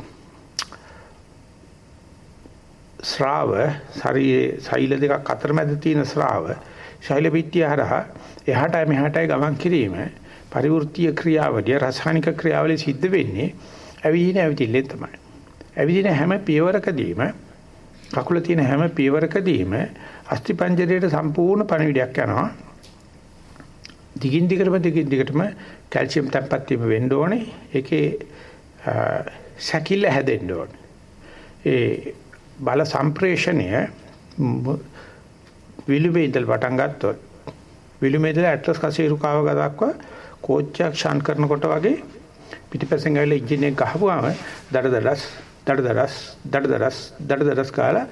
ශ්‍රාව ශරීරයේ සෛල දෙකක් අතරමැද තියෙන ශ්‍රාව ශෛල පිටිය හරහා එහාටයි මෙහාටයි ගමන් කිරීම පරිවෘත්තීය ක්‍රියාවලිය රසායනික ක්‍රියාවලිය සිද්ධ වෙන්නේ ඇවිදින ඇවිදිල්ලෙන් තමයි. ඇවිදින හැම පියවරකදීම කකුල තියෙන හැම පියවරකදීම අස්ථිපංජරයට සම්පූර්ණ පණිවිඩයක් යනවා. දිගින් දිගටම දිගින් දිගටම කැල්සියම් තැම්පත් වීම වෙන්න ඕනේ. ඒකේ සැකිල්ල හැදෙන්න ඕනේ. ඒ බල සම්ප්‍රේෂණය විලුඹේ ඉඳලා පටන් ගත්තොත් විලුඹේ ඉඳලා ඇට්ලස් කසීරුකාව දක්වා කෝච්චයක් ෂාන් කරනකොට වගේ පිටිපස්සෙන් ගාවිලා එන්ජින් එක ගහපුවාම දඩදඩස් දඩදරස් දඩදරස් දඩදරස් කාලා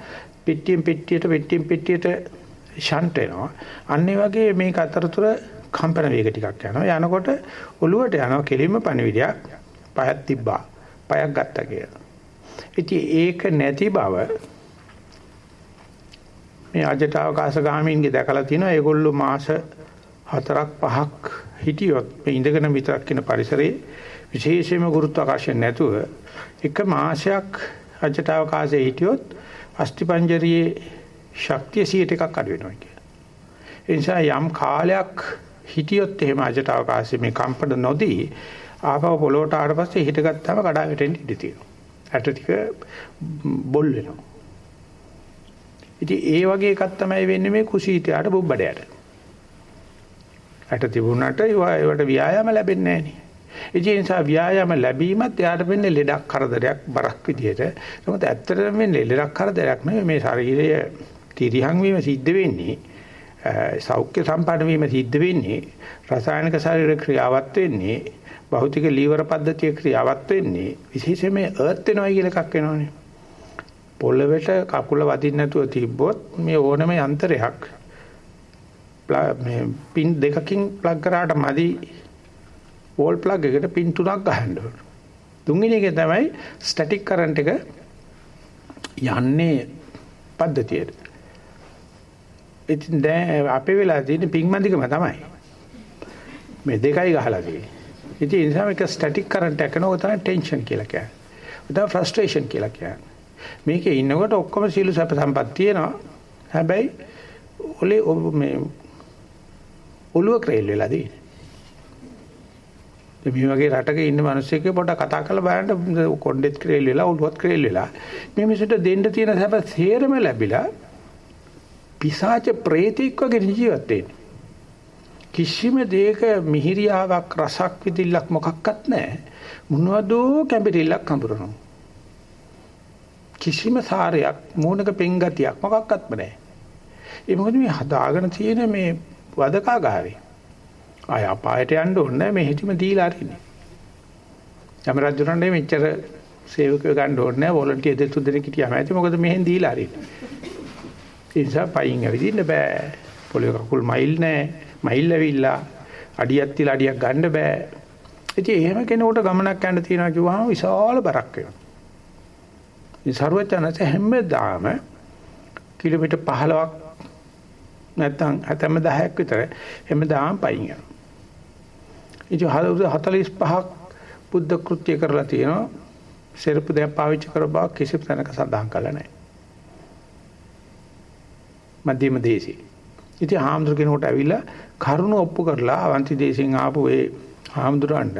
පිටියෙන් පිටියට පිටියෙන් පිටියට ෂන්ට් වෙනවා. අන්න වගේ මේක අතරතුර කම්පන වේග ටිකක් යනවා. යනකොට ඔළුවට යනවා කෙලින්ම පණිවිඩයක් පයක් තිබ්බා. පයක් ගත්තා කියලා. ඉතින් ඒක නැති බව මේ අජට අවකාශ ගාමීන්ගේ දැකලා තිනවා. ඒගොල්ලෝ මාස 4ක් 5ක් හිටියොත් මේ ඉඳගෙන විතරක් ඉන පරිසරයේ විශේෂයෙන්ම ගුරුත්වාකර්ෂණ නැතුව එක මාසයක් අජට අවකාශයේ හිටියොත් අස්ථිපංජරියේ ශක්තිය 100ට එකක් අඩු වෙනවා කියලා. ඒ නිසා යම් කාලයක් හිටියොත් එහෙම අජට අවකාශයේ මේ කම්පන නොදී ආපහු පොළොවට ආවට පස්සේ හිටගත්තාම කඩා වැටෙන්න ඉඩ තියෙනවා. ඇට ටික බොල් වෙනවා. ඉතින් ඒ වගේ එකක් තමයි වෙන්නේ මේ කුසීතයාට බුබ්බඩයට. ඇට තිබුණාට ඒවට ව්‍යායාම ලැබෙන්නේ නැහැ නේ. ඒ නිසා ව්‍යායාම ලැබීමත් එයාට වෙන්නේ ලෙඩක් කරදරයක් බරක් විදියට. නමුත් ඇත්තටම වෙන්නේ ලෙඩක් කරදරයක් නෙවෙයි මේ ශරීරය තිරිහන් වීම සිද්ධ වෙන්නේ සෞඛ්‍ය සම්පන්න වීම සිද්ධ වෙන්නේ රසායනික ශරීර ක්‍රියාවත් වෙන්නේ භෞතික ලීවර පද්ධතිය ක්‍රියාවත් වෙන්නේ විශේෂයෙන්ම අර්ත් වෙනවා කියලා එකක් වෙනවනේ. පොළවට කකුල වදින්න නැතුව තිබ්බොත් මේ ඕනම යන්ත්‍රයක් මේ පින් දෙකකින් ප්ලග් කරාට මදි වෝල් ප්ලග් එකට පින් තුනක් ගහන්න ඕන. තුන්වෙනි එක තමයි ස්ටැටික් කරන්ට් එක යන්නේ පද්ධතියට. ඉතින් දැන් අපේ වෙලා තියෙන පින් මන්දිකම තමයි. මේ දෙකයි ගහලා තියෙන්නේ. ඉතින් ඒ නිසා මේක ස්ටැටික් කරන්ට් එකක් නෝ තමයි ටෙන්ෂන් කියලා කියන්නේ. උදා ෆ්‍රස්ට්‍රේෂන් කියලා කියන්නේ. මේකේ ඉන්නකොට ඔක්කොම සීල සැප සම්පත් තියෙනවා. හැබැයි ඔලේ මේ ඔළුව ක්‍රේල් වෙලා තියෙන්නේ. මේ වගේ රටක ඉන්න මිනිස්සුෙක් පොඩ කතා කරලා බලන්න කොණ්ඩෙත් ක්‍රේල් වෙලා ඔළුවත් ක්‍රේල් වෙලා මේ මිනිසුන්ට දෙන්න තියෙන සැප සේරම ලැබිලා පිසාච ප්‍රේතෙක් වගේ ජීවත් වෙන්නේ. කිසිම දෙයක මිහිරියාවක් රසක් විදිල්ලක් මොකක්වත් නැහැ. මොනවදෝ කැඹිරිල්ලක් හඹරනවා. කිසිම සාරයක් මූණක පෙන්ගතියක් මොකක්වත්ම නැහැ. ඒ මොකද මේ හදාගෙන තියෙන මේ වදකාගාරේ. ආය අපායට යන්න ඕනේ මේ හිතීම දීලා අරින්නේ. යම රජුරන්නේ මෙච්චර සේවකයෝ ගන්න ඕනේ නැහැ වොලන්ටියර් දෙතු දෙනෙක් හිටියාම ඇති මොකද මෙහෙන් දීලා අරින්නේ. ඒ නිසා පයින් ඇවිදින්න බෑ. පොළොවේ කකුල් මයිල් නැහැ. මයිල් ඇවිල්ලා අඩියක් තියලා අඩියක් ගන්න බෑ. ඉතින් එහෙම කෙනෙකුට ගමනක් යන්න තියනවා කිව්වහම විශාල බරක් වෙනවා. ඉතින් ਸਰවඥාන්ස හැමදාම කිලෝමීටර් 15ක් නැත්නම් 7000ක් විතර හැමදාම පයින් යනවා. ඉතින් 45ක් බුද්ධ කෘත්‍ය කරලා තියෙනවා. සෙරපු දෙයක් පාවිච්චි කර බව කිසිම තැනක සඳහන් කරලා නැහැ. මධ්‍යම දේශේ. ඉතින් හාමුදුර කෙනෙකුට ඇවිල්ලා කරුණ ඔප්පු කරලා අවන්ති දේශෙන් ආපු ඒ හාමුදුරන්ට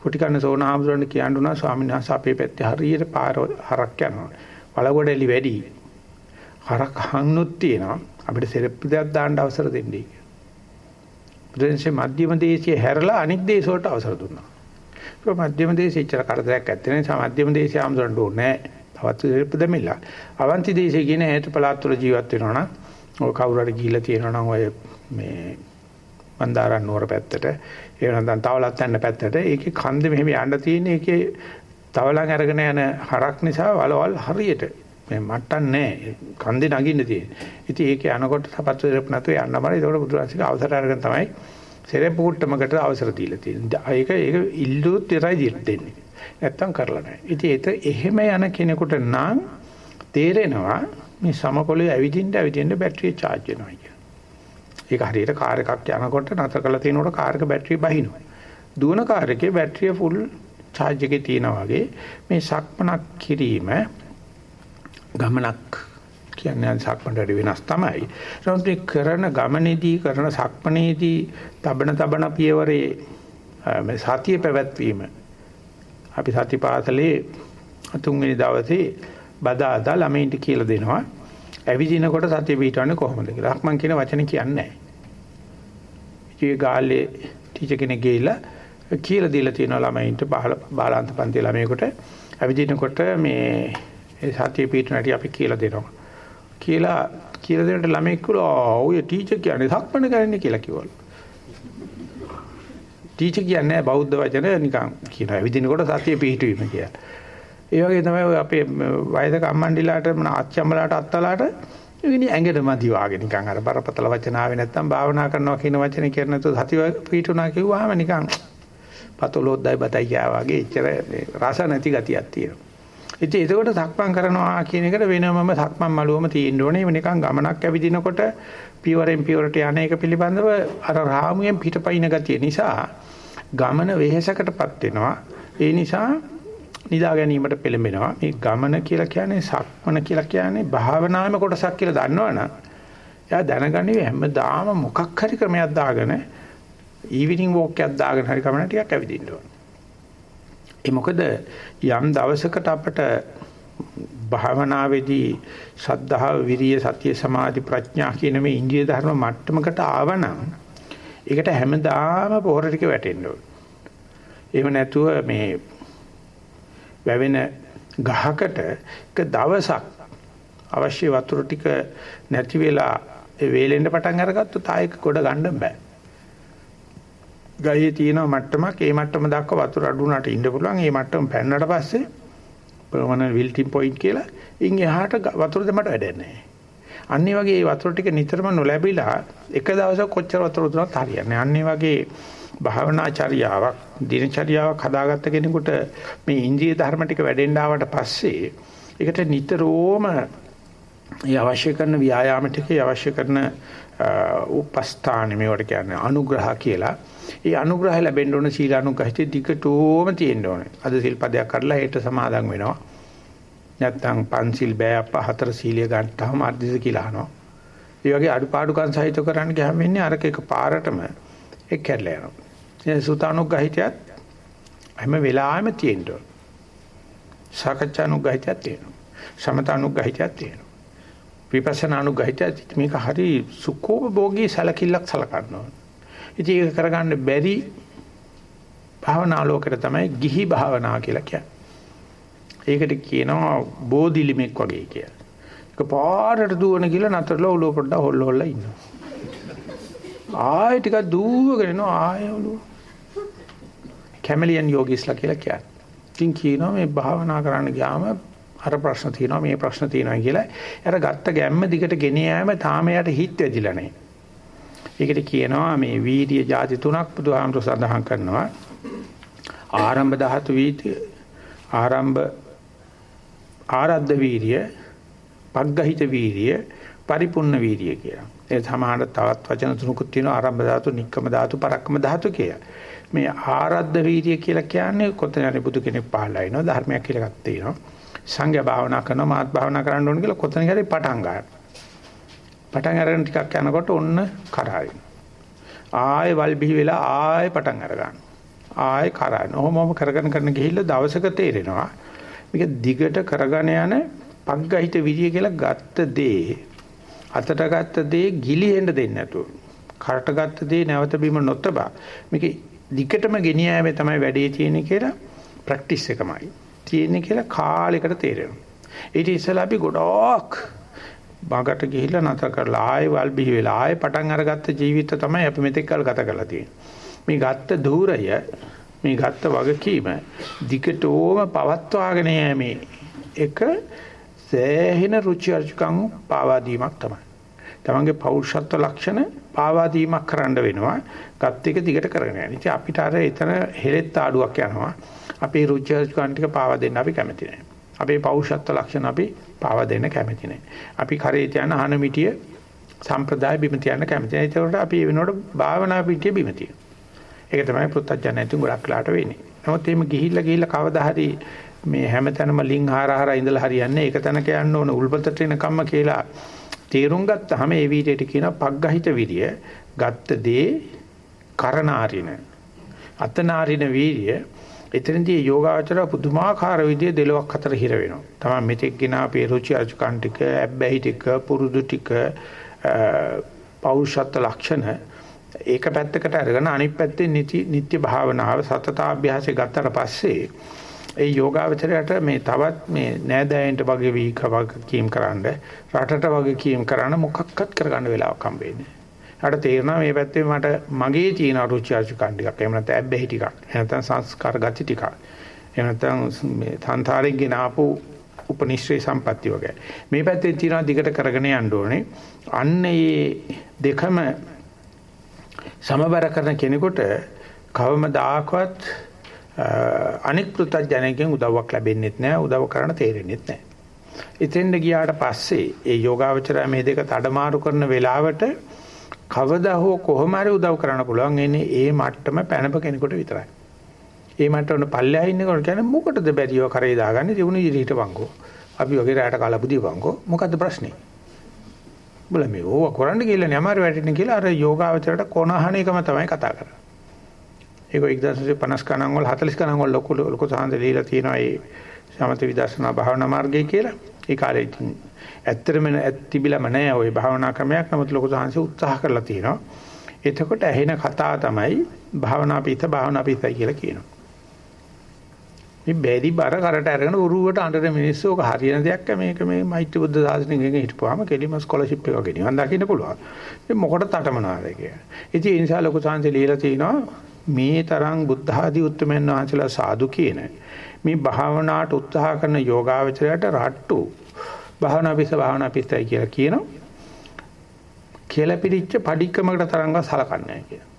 කුටි කන්න සෝන හාමුදුරන්ට කියන්න උනා ස්වාමීන් වහන්සේ අපේ පැත්තේ හරියට පාර හරක් යනවා. වලගොඩලි වැඩි. හරක් හංනුත් තියෙනවා. අපිට සෙරප්පු දෙයක් දාන්න අවසර දෙන්නේ කියලා. බුදුන්සේ මධ්‍යම දේශයේ හැරලා අනිත් දේශ වලට අවසර දුන්නා. ඒක මධ්‍යම දේශයේ ඉච්චර කරදරයක් ඇත්තේ නැහැ. මධ්‍යම දේශයේ ආම්දුරන්ට ඕනේ නැහැ. තවත් සෙරප්පු දෙමිලා. අවන්ති දේශයේ කියන හේතු පළාත් වල ජීවත් වෙනවා නම් ඔය කවුරු හරි ගිහිල්ලා තියෙනවා නම් ඔය මේ මන්දාරන් නුවර පැත්තට ඒ නැත්නම් තවලත් යන පැත්තට ඒකේ කන්ද මෙහෙම යන්න තියෙන ඒකේ තවලන් අරගෙන යන හරක් නිසා වලවල් හරියට මේ මට්ටම් නැහැ කන්දේ නගින්න තියෙන. ඉතින් ඒකේ යනකොට සපත්තු දෙරප් නැතුව යන්න බෑ. ඒකට බුදුරජාණන්සේ අවසර අරගෙන තමයි සෙරෙප්පු කුට්ටමකට අවසර දීලා තියෙන්නේ. ඒක ඒක ඉල්ලුත් විතරයි දෙන්නේ. නැත්තම් කරලා නැහැ. ඉතින් ඒක එහෙම යන කෙනෙකුට නම් තේරෙනවා මේ සමකොලේ ඇවිදින්න ඇවිදින්න බැටරිය charge වෙනවා කියන. ඒක හරියට කාර් එකක් යනකොට නැතර කරලා තිනකොට කාර් එක බැටරිය බහිනවා. දුවන කාර් එකේ බැටරිය ෆුල් charge එකේ තියෙනා වගේ මේ සක්මනක් කිරීම ගමනක් කියන්නේ සක්මනට වෙනස් තමයි. නමුත් මේ කරන ගමනේදී කරන සක්මනේදී තබන තබන පියවරේ මේ සතිය පැවැත්වීම අපි සතිපාසලේ තුන්වෙනි දවසේ බදාදා ළමයින්ට කියලා දෙනවා. ඇවිදිනකොට සතිය පිටවන්නේ කොහොමද කියලා. ලක්මන් කියන වචනේ කියන්නේ නැහැ. ඉතින් ගාල්ලේ ටීචර් කෙනෙක් ගිහිල්ලා කියලා දීලා තියෙනවා ළමයින්ට බාලාන්ත පන්ති ළමයෙකුට ඇවිදිනකොට මේ ඒ සතිය පිටුනටි අපි කියලා දෙනවා. කියලා කියලා දෙනට ළමෙක් කිව්වා ඔය ටීචර් කියන්නේ සක්මණ කරන්නේ කියලා කිව්වලු. ටීචර් කියන්නේ බෞද්ධ වචන නිකන් කියනවා. ඇවිදිනකොට සතිය පිටුවීම කියලා. ඒ වගේ තමයි ඔය අපේ වයසක අම්මන්ඩිලාට මන අච්චම්මලාට අත්තලාට ඉතින් ඇඟට මදි වාගේ නිකන් අර බරපතල වචන ආවේ නැත්තම් භාවනා කරනවා කියන වචනේ කියන නැතුව සති පීඨුණා කිව්වහම නිකන් පතලොද්දයි බතයි වගේ එච්චර රස නැති ගතියක් තියෙනවා. ඉතින් ඒකකොට සක්මන් කරනවා කියන එකට වෙනමම සක්මන් මළුවම තියෙන්න ඕනේ. ඒ නිකන් ගමනක් ඇවිදිනකොට පියවරෙන් පියවරට යන එක පිළිබඳව අර රාමුවෙන් පිටපයින් ගතිය නිසා ගමන වෙහෙසකටපත් වෙනවා. ඒ නිසා නිදා ගැනීමට පෙළඹෙනවා. මේ ගමන කියලා කියන්නේ සක්මන කියලා කියන්නේ භාවනාවේ කොටසක් කියලා දන්නවනම් එයා දැනගන්නේ හැමදාම මොකක් හරි ක්‍රමයක් දාගෙන ඊවිනිං වෝක් එකක් දාගෙන හරි කමන ටිකක් ඇවිදින්න ඕන. ඒ මොකද යම් දවසකට අපට භාවනාවේදී සද්ධාව, විරිය, සතිය, සමාධි, ප්‍රඥා කියන මේ ඉන්ද්‍රිය ධර්ම මට්ටමකට ආවනම් ඒකට හැමදාම පොහොර ටික වැටෙන්න ඕන. එහෙම නැතුව මේ වැවෙන ගහකට එක දවසක් අවශ්‍ය වතුර ටික නැති වෙලා ඒ වේලෙන්න පටන් අරගත්තොත් ආයෙක කොට ගන්න බෑ. ගහේ තියෙන මට්ටමක් ඒ මට්ටම දක්වා වතුර අඩු වුණාට ඉන්න පුළුවන්. ඒ මට්ටම පැන්නට පස්සේ පර්මනන්ට් විල්ටින් පොයින්ට් කියලා ඉන් එහාට වතුර දෙමට වැඩන්නේ නැහැ. අන්න වගේ වතුර ටික නිතරම නොලැබිලා එක දවසක් කොච්චර වතුර දුනත් හරියන්නේ. අන්න වගේ භාවනාචර්යාවක් දිනචර්යාවක් හදාගත්ත කෙනෙකුට මේ ඉන්ද්‍රිය ධර්ම ටික වැඩෙන්න ආවට පස්සේ ඒකට නිතරම ඒ අවශ්‍ය කරන ව්‍යායාම ටිකේ අවශ්‍ය කරන උපස්ථාන මේවට කියන්නේ අනුග්‍රහ කියලා. ඒ අනුග්‍රහය ලැබෙන්න ඕන සීල අනුග්‍රහිතේ දිගටම තියෙන්න ඕනේ. අද සිල්පදයක් කරලා හෙට සමාදන් වෙනවා. නැත්තම් පන්සිල් බෑ අප්පා හතර සීලිය ගන්නවා මර්ධිත කියලා අහනවා. ඒ වගේ අඩුපාඩුකම් සහිත කරන්න ගියාම වෙන්නේ අරක එක පාරටම එක් කැඩලා යනවා. ඒ සුතානුග්‍රහිතයත් හැම වෙලාවෙම තියෙන්න ඕන. සාකච්ඡානුග්‍රහිතයත් තියෙනවා. සමතානුග්‍රහිතයත් තියෙනවා. විපස්සනානුග්‍රහිතයත් මේක හරි සුඛෝභෝගී සලකිල්ලක් සලකන්න ඕන. ඉතින් ඒක කරගන්න බැරි භාවනා ලෝකෙට තමයි ගිහි භාවනා කියලා කියන්නේ. ඒකට කියනවා බෝධිලිමෙක් වගේ කියලා. ඒක පාරට දුවන කියලා නතරලා ඔළුව පොඩ්ඩක් හොල්ල හොල්ල ඉන්නවා. ආයෙ ටිකක් දුවගෙන එනවා ආයෙ ඔළුව. කැමලියන් යෝගිස්ලා කියලා කියන්නේ. ඉතින් කියනවා මේ භාවනා කරන්න ගියාම අර ප්‍රශ්න තියෙනවා මේ ප්‍රශ්න තියෙනවා කියලා. අර ගත්ත ගැම්ම දිගට ගෙන යෑම තාම යට හිට වෙදිලා නැහැ. ඒකට කියනවා මේ වීර්ය જાති තුනක් බුදුහාමර සඳහන් කරනවා. ආරම්භ ධාතු වීර්ය ආරම්භ ආරද්ධ වීර්ය, පග්ගහිත වීර්ය, පරිපූර්ණ වීර්ය කියලා. ඒ සමාන තවත් වචන තුනකුත් තියෙනවා ආරම්භ ධාතු, නික්කම ධාතු, පරක්කම ධාතු කියලා. මේ ආරද්ධ වීර්ය කියලා කියන්නේ කොතනරි බුදු කෙනෙක් පහළලා ඉනවා ධර්මයක් කියලා එකක් තියෙනවා. සංඝ භාවනා කරනවා මාත් භාවනා කරන්න ඕන කියලා කොතන හරි පටන් ගන්නවා. පටන් අරගෙන ටිකක් යනකොට ඔන්න කරාරින. ආයෙ වල් බිහි වෙලා ආයෙ පටන් අර ගන්නවා. ආයෙ කරාරින. ඔහොමම කරගෙන කරන ගිහිල්ලා දවසක තේරෙනවා මේක දිගට කරගෙන යන පග්ගහිත විදිය කියලා ගත්ත දේ අතට ගත්ත දේ ගිලිහෙන්න දෙන්නේ නැතුව කරට ගත්ත දේ නැවත බීම නොතබා මේක දිගටම ගෙනියෑමේ තමයි වැඩේ තියෙන්නේ කියලා ප්‍රැක්ටිස් එකමයි තියෙන්නේ කියලා කාලයකට තේරෙනවා ඊට ඉස්සෙල්ලා අපි ගොඩක් බගට ගිහිල්ලා නැතර කරලා ආයෙ වල් බිහි වෙලා ආයෙ පටන් අරගත්ත ජීවිත තමයි අපි මෙතෙක් කල් ගත කරලා තියෙන්නේ මේ ගත්ත ධූරය මේ ගත්ත වගකීම දිගටම පවත්වාගෙන යෑමේ එක සෑහෙන රුචි අරුචිකම් පාවා දීමක් තමයි. තමන්ගේ පෞරුෂත්ව ලක්ෂණ පාවා දීමක් කරන්න වෙනවා. ගත් එක දිගට කරගෙන යන්න. ඉතින් අපිට අර එතන හෙලෙත් ආඩුවක් යනවා. අපේ රුචි අරුචිකම් ටික පාවා දෙන්න අපි කැමති නැහැ. අපේ පෞරුෂත්ව ලක්ෂණ අපි පාවා දෙන්න කැමති නැහැ. අපි කරේ තියන හන මිටිය සම්ප්‍රදාය බිම තියන්න කැමති නැහැ. ඒකට අපි වෙනකොට භාවනා පිටිය බිම තියෙනවා. ඒක තමයි පුත්තජනයතුන් ගොඩක් වෙලාට වෙන්නේ. නමුත් එහෙම ගිහිල්ලා ගිහිල්ලා කවදා හරි මේ හැමතැනම ලින් හාරහර ඉඳලා හරියන්නේ ඒක තැනක යන්න ඕන උල්පතට එන කම්ම කියලා තීරුම් ගත්තාම ඒ වීඩියට කියනවා පග්ගහිත විරිය ගත්ත දේ කරනාරින අතනාරින වීර්ය එතනදී යෝගාචර පුදුමාකාර විදිය දෙලොක් අතර හිර වෙනවා. තමයි මෙතෙක් ගෙන අපේ රුචි අරුචිකන් ටික, ඇබ්බැහි ටික, පුරුදු ටික, පෞරුෂත්ව ලක්ෂණ ඒක පැත්තකට අරගෙන අනිත් පැත්තේ නිත්‍ය භාවනාව සතතාභ්‍යාසය ගත්තට පස්සේ ඒ යෝගාවචරයට මේ තවත් මේ නෑදෑයන්ට වගේ වීක වගකීම් කරන්න රටට වගකීම් කරන්න මොකක්වත් කරගන්න වෙලාවක් හම්බෙන්නේ. හට තේරෙනවා මේ පැත්තේ මට මගේ තියෙන අරුචි අරුචිකන් ටිකක්. එහෙම නැත්නම් ඇබ්බැහි ටිකක්. එහෙම නැත්නම් සංස්කාර ගති ටිකක්. එහෙම නැත්නම් මේ සංසාරයෙන් ගෙන ආපු උපනිශ්‍රේ සම්පatti වගේ. මේ පැත්තේ තියෙනවා දිගට කරගෙන යන්න ඕනේ. අන්න ඒ දෙකම සමබර කරන කෙනෙකුට කවමදාකවත් අනික් පෘථජනකෙන් උදව්වක් ලැබෙන්නේ නැහැ උදව් කරන්න තේරෙන්නේ නැහැ. ඉතින්ද ගියාට පස්සේ ඒ යෝගාවචරය මේ දෙක තඩමාරු කරන වෙලාවට කවදා හෝ කොහොම හරි උදව් කරන්න පුළුවන් එන්නේ ඒ මට්ටම පැනප කෙනෙකුට විතරයි. ඒ මට්ටම පල්ලෙහා ඉන්නකොට කියන්නේ මොකටද බැරිව කරේ දාගන්නේ තිබුණ ඉරිහිට වංගෝ. අපි වගේ රැට කාලා බුදිය වංගෝ. මොකද්ද ප්‍රශ්නේ? උඹලා මේ ඕවා කරන්න කියලා නෑමාර වැටෙන්න කියලා අර යෝගාවචරයට කොනහන එකම තමයි කතා කරන්නේ. ඒක 1950 ගණන් වල 40 ගණන් වල ලොකු ලොකු සාන්ද දීලා තියෙනවා ඒ සමත විදර්ශනා භාවනා මාර්ගය කියලා. ඒ කාලේ ඉතින් ඇත්තටම තිබිලම නෑ ওই භාවනා ක්‍රමයක්. නමුත් ලොකු සාංශ උත්සාහ කරලා තියෙනවා. එතකොට ඇහෙන කතා තමයි භාවනා පිට භාවනා පිටයි කියලා කියනවා. මේ බැරි බර කරට අරගෙන උරුවට අඬන මිනිස්සු ඔක හරියන දෙයක් මේක මේ මෛත්‍රී බුද්ධ සාසනෙන් හිටපුවාම කෙලිම ස්කෝලර්ෂිප් එකක් ගෙනියන් දකින්න පුළුවන්. මේ මොකට තටමනවාද කියලා. ඉතින් ඒ නිසා ලොකු සාංශ ලියලා තිනවා මේ තරම් බුද්ධ ආදී උත්තරමයන් වහන්සේලා සාදු කියන මේ භාවනාවට උත්සාහ කරන යෝගාවචරයට රට්ටු භාවනා පිස්ස භාවනා පිස්සයි කියලා කියනවා. කියලා පිළිච්ච padikkamakට තරංගව සලකන්නේ නැහැ කියලා.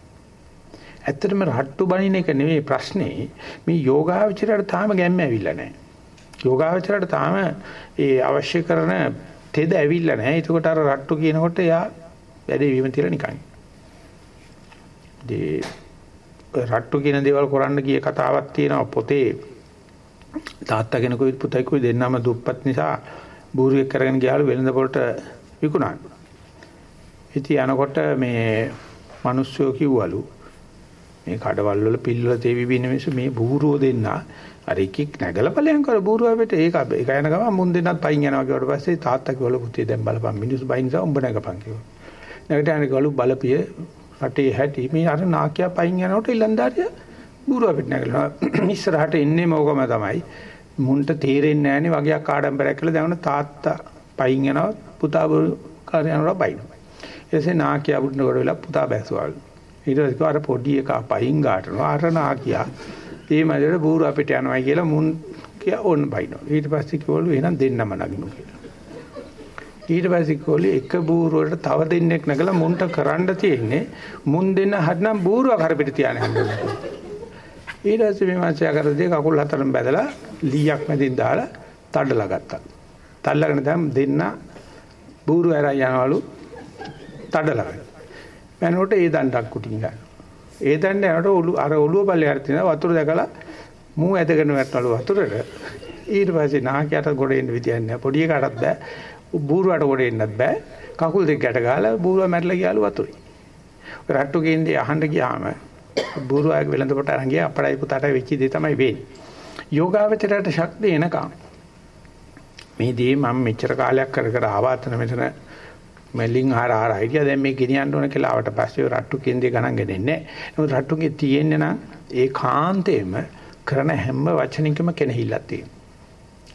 ඇත්තටම රට්ටු බණින එක නෙවෙයි ප්‍රශ්නේ. මේ යෝගාවචරයට තාම ගැම්ම ඇවිල්ලා නැහැ. යෝගාවචරයට තාම ඒ අවශ්‍ය කරන තෙද ඇවිල්ලා නැහැ. ඒකට අර රට්ටු කියනකොට එයා වැඩේ වීම තියලා නිකන්. රට්ටු කියන දේවල් කරන්න ගිය කතාවක් තියෙනවා පොතේ තාත්තා කෙනෙකුයි පුතෙකුයි දෙන්නම දුප්පත් නිසා බූරුවෙක් කරගෙන ගියාලු වෙළඳ පොළට විකුණන්න. ඉතින් යනකොට මේ මිනිස්සුયો කිව්වලු මේ කඩවල් වල පිල්වල තේවි බින්න මිනිස්සු මේ බූරුව දෙන්න. අර එකෙක් නැගලා ඵලයන් කර බූරුව අපිට. ඒක ඒක යන ගමන් මුන් දෙන්නත් පයින් යනවා කියවට පස්සේ තාත්තා කිව්වලු පුතේ දැන් බලපන් මිනිස්සු බයින් නිසා උඹ නැගපන් කිව්වා. නැගට යන ගලු බලපිය රටේ හැටි. මේ අර නාකියා පයින් යනකොට ඉලන්දාරිය බූරුව අපිට නැගලා. ඉස්සරහට එන්නේ මොකම තමයි? මුන්ට තේරෙන්නේ නැහෙනි වගේක් ආඩම්බරයක් කියලා දැන් තාත්තා පයින් යනවා පුතා කාර්ය යනවා පයින්. එසේ නාකියා වුණ කොට වෙලා පුතා බැසුවාලු. ඊට පස්සේ අර පොඩි එකා පයින් ගාටනවා අර නාකියා. ඒ මැදට බూరు අපිට යනවා කියලා මුන් කියා ඕන්න බයිනවා. ඊට පස්සේ කිව්වලු එහෙනම් දෙන්නම නගිමු කියලා. ඊට පස්සේ කිව්වලු එක බూరుවලට තව දෙන්නෙක් නැගලා මුන්ට කරන්න තියෙන්නේ මුන් දෙන්න හරිනම් බూరుව කරපිට තියානේ. ඊට පස්සේ මීමාංශය කර දෙය කකුල් හතරම බැදලා ලීයක් මැදින් දාලා තඩලා ගත්තා. තඩලාගෙන දැන් දෙන්න බూరు ඇරන් යනවලු තඩලා. මනෝට ඒ දණ්ඩක් කුටින් ගන්න. ඒ දණ්ඩ යනකොට ඔලු අර ඔලුව පල්ලේ හරි තියෙනවා වතුර දැකලා මූ ඇදගෙන වැටවලු වතුරට. ඊට පස්සේ නාකියට ගොඩ එන්න විදියක් නැහැ. පොඩි එකටත් බෑ. බූරුවට ගොඩ එන්නත් බෑ. කකුල් දෙක ගැට ගහලා බූරුවා මැරලා ගියාලු වතුරේ. රට්ටු කේන්දේ අහන්න ගියාම බුරුවාගේ වෙළඳපොට අරන් ගියා අපරයි පුතාට වෙච්ච දේ තමයි වෙන්නේ. යෝගාවචරයට ශක්තිය එනකම් මේ දේ මම මෙච්චර කාලයක් කර කර ආවාතන මෙතන මෙලින් ආර ආර හිටියා දැන් මේ ගෙනියන්න ඕන කියලා ආවට පස්සේ රට්ටු කේන්දේ ගණන් ගන්නේ නැහැ. නමුත් රට්ටුගේ තියෙන්නේ නම් ඒ කාන්තේම කරන හැම වචනින්කම කෙනහිල්ලක් තියෙනවා.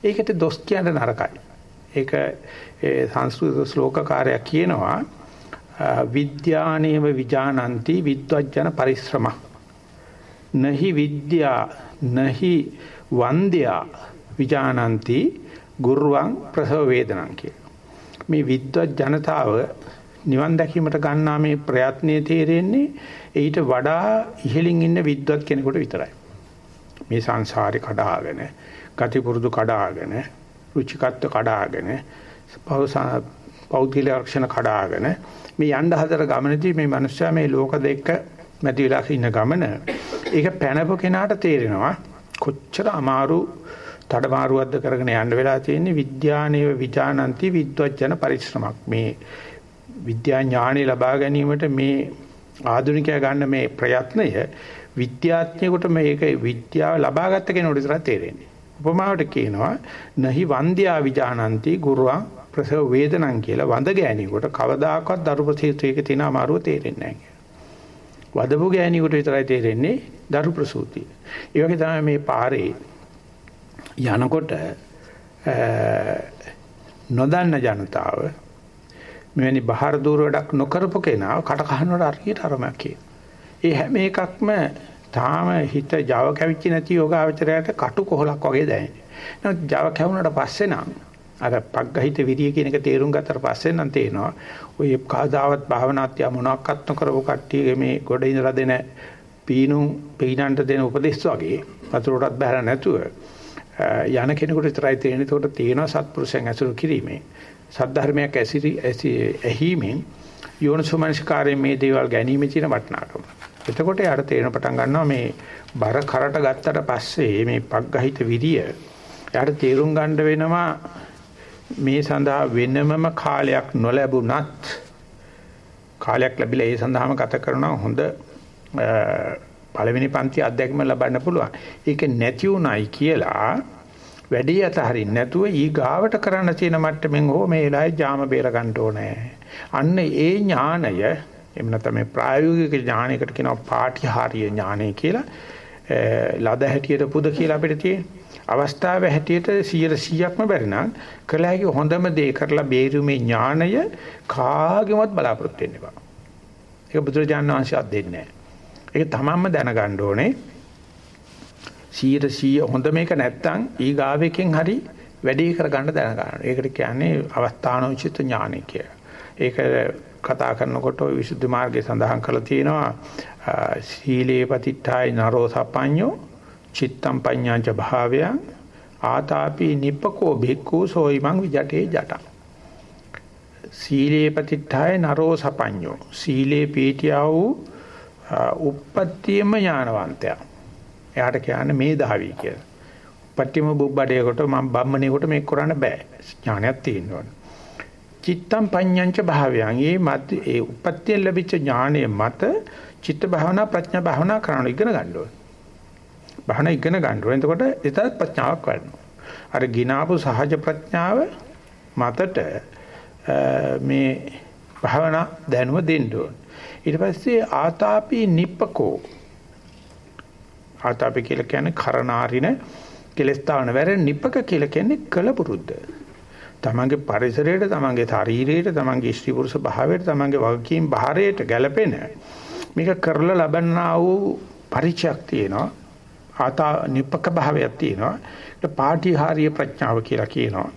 ඒකට දොස් කියන්න නරකයි. ඒක ඒ සංස්කෘත ශ්ලෝකකාරයා කියනවා විද්‍යානේව විජානಂತಿ විද්වජ්ජන පරිශ්‍රම නහි විද්‍යා නහි වන්ද්‍යා විජානಂತಿ ගුරුවං ප්‍රසව වේදනං කිය. මේ විද්වත් ජනතාව නිවන් දැකීමට ගන්නා මේ ප්‍රයත්නයේ තේරෙන්නේ ඊට වඩා ඉහළින් ඉන්න විද්වත් කෙනෙකුට විතරයි. මේ සංසාරේ කඩාගෙන, ගති පුරුදු කඩාගෙන, රුචිකත්ව කඩාගෙන, පෞද්ගලික ලක්ෂණ කඩාගෙන මේ යන්න හතර ගමනදී මේ මිනිස්සයා මේ ලෝක දෙක මැදි වෙලා ඉන්න ගමන ඒක පැනපු කෙනාට තේරෙනවා කොච්චර අමාරු තඩමාරුවක්ද කරගෙන යන්න වෙලා තියෙන්නේ විද්‍යානේව විජානಂತಿ විද්වජන පරිශ්‍රමක් මේ විද්‍යා ඥානෙ ලබා ගැනීමට මේ ආධුනිකයා ගන්න මේ ප්‍රයත්නය විද්‍යාඥයෙකුට මේක විද්‍යාව ලබාගත්ත කෙනෙකුට විතරක් තේරෙන්නේ. උපමාවට කියනවා නහි වන්ද්‍යා විජානಂತಿ ගුරුවා ප්‍රසව වේදනං කියලා වඳ ගෑණියෙකුට කවදාකවත් දරු ප්‍රසූතියක තියෙන අමාරුව තේරෙන්නේ නැහැ කියලා. වදපු ගෑණියෙකුට විතරයි තේරෙන්නේ දරු ප්‍රසූතිය. ඒ වගේ තමයි මේ පාරේ යනකොට නොදන්න ජනතාව මෙවැනි බහාර දూరు වැඩක් නොකරපු කෙනා කට කහනවට අරියට අරමක් කියන. ඒ හැම එකක්ම තාම හිත Java කැවිච්ච නැති යෝගාවචරයට කටු කොහලක් වගේ දැනෙන්නේ. නමුත් Java කැවුනට පස්සේ නම් අර පග්ගහිත විරිය කියන එක තේරුම් ගත්තට පස්සේ නම් තේනවා ඔය කාදාවත් භාවනාත්‍ය මොනක්වත් නොකරපු කට්ටියගේ මේ ගොඩ ඉඳලා දෙන පීනු පීනන්ට දෙන උපදේශ වගේ වතුරටත් බහැර නැතුව යන කෙනෙකුට විතරයි තේරෙන්නේ. ඒකට තේනවා සත්පුරුෂයන් ඇසුරු කිරීමේ සද්ධර්මයක් ඇසිරි ඇහිීමෙන් යෝනිසෝමනස්කාරයෙන් මේ දේවල් ගැනීම තියෙන වටිනාකම. එතකොට යාට තේරෙන පටන් ගන්නවා මේ බර කරට ගත්තට පස්සේ මේ පග්ගහිත විරිය යාට තේරුම් ගන්න වෙනවා මේ සඳහා වෙනමම කාලයක් නොලැබුණත් කාලයක් ලැබිලා ඒ සඳහාම ගත කරනවා හොඳ පළවෙනි පන්ති අධ්‍යක්ම ලබන්න පුළුවන්. ඒක නැති උනායි කියලා වැඩි අතහරින්න නැතුව ඊ ගාවට කරන්න තියෙන මට්ටමින් හෝ මේ වෙලාවේ ජාම බේර ගන්න ඕනේ. අන්න ඒ ඥාණය එහෙම නැත්නම් මේ ප්‍රායෝගික ඥානයකට කියනවා පාටිහාරීය ඥානය කියලා. ලද හැටියට පුද කියලා අපිට තියෙන. අවස්ථාව හැටියට 100%ක්ම බැරි නම් කළ හැකි හොඳම දේ කරලා බේරුමේ ඥානය කාගෙවත් බලාපොරොත්තු වෙන්න එපා. ඒක බුදුරජාණන් වහන්සේ අද්දෙන්නේ නැහැ. ඒක තමන්ම දැනගන්න ඕනේ. 100 හොඳ මේක නැත්තම් ඊගාවෙකින් හරි වැඩි කරගන්න දැනගන්න. ඒකට කියන්නේ අවස්ථානෝචිත ඥානය කියලා. ඒක කතා කරනකොට ওই විසුද්ධි මාර්ගයේ සඳහන් කරලා තියෙනවා සීලේ පතිට්ඨාය නරෝ සප්පඤ්ඤෝ චිත්තම් පඤ්ඤාංච භාවයං ආතාපි නිප්පකෝ භික්ඛු සෝයිමං විජටේ ජටං සීලේ පතිට්ඨාය නරෝ සපඤ්ඤෝ සීලේ පීඨියා වූ උප්පත්තියම ඥානවන්තයා එයාට කියන්නේ මේ දහවි කියලා. පට්ටිම බුබ්බඩේකට මම බම්මණේකට මේක කරන්න බෑ. ඥානයක් තියෙන්න ඕන. චිත්තම් පඤ්ඤංච භාවයන්. මේ මත ඒ උප්පත්තියෙන් ලැබිච්ච ඥානයේ මත චිත්ත භාවනා ප්‍රඥා භාවනා කරන ඉගෙන ගන්න ඕන. භාවනා ඉගෙන ගන්න ඕන. එතකොට එතත් ප්‍රඥාවක් වැඩනවා. අර ගිනාපු සහජ ප්‍රඥාව මතට මේ භාවනා දැනුම දෙන්න ඕන. ඊට පස්සේ ආතාපි නිප්පකෝ ආතාපි කියලා කියන්නේ කරනාරින කෙලස්තාවන වැර නිපක කියලා කියන්නේ කලපුරුද්ද. තමන්ගේ පරිසරයට, තමන්ගේ ශරීරයට, තමන්ගේ ස්ත්‍රී පුරුෂ භාවයට, තමන්ගේ වගකීම් බාරයට ගැළපෙන මේක කරලා ලබන්නා වූ පරිචයක් තියෙනවා. ආතා නිපක භාවයක් තියෙනවා. ඒක පාටිහාරීය ප්‍රඥාව කියලා කියනවා.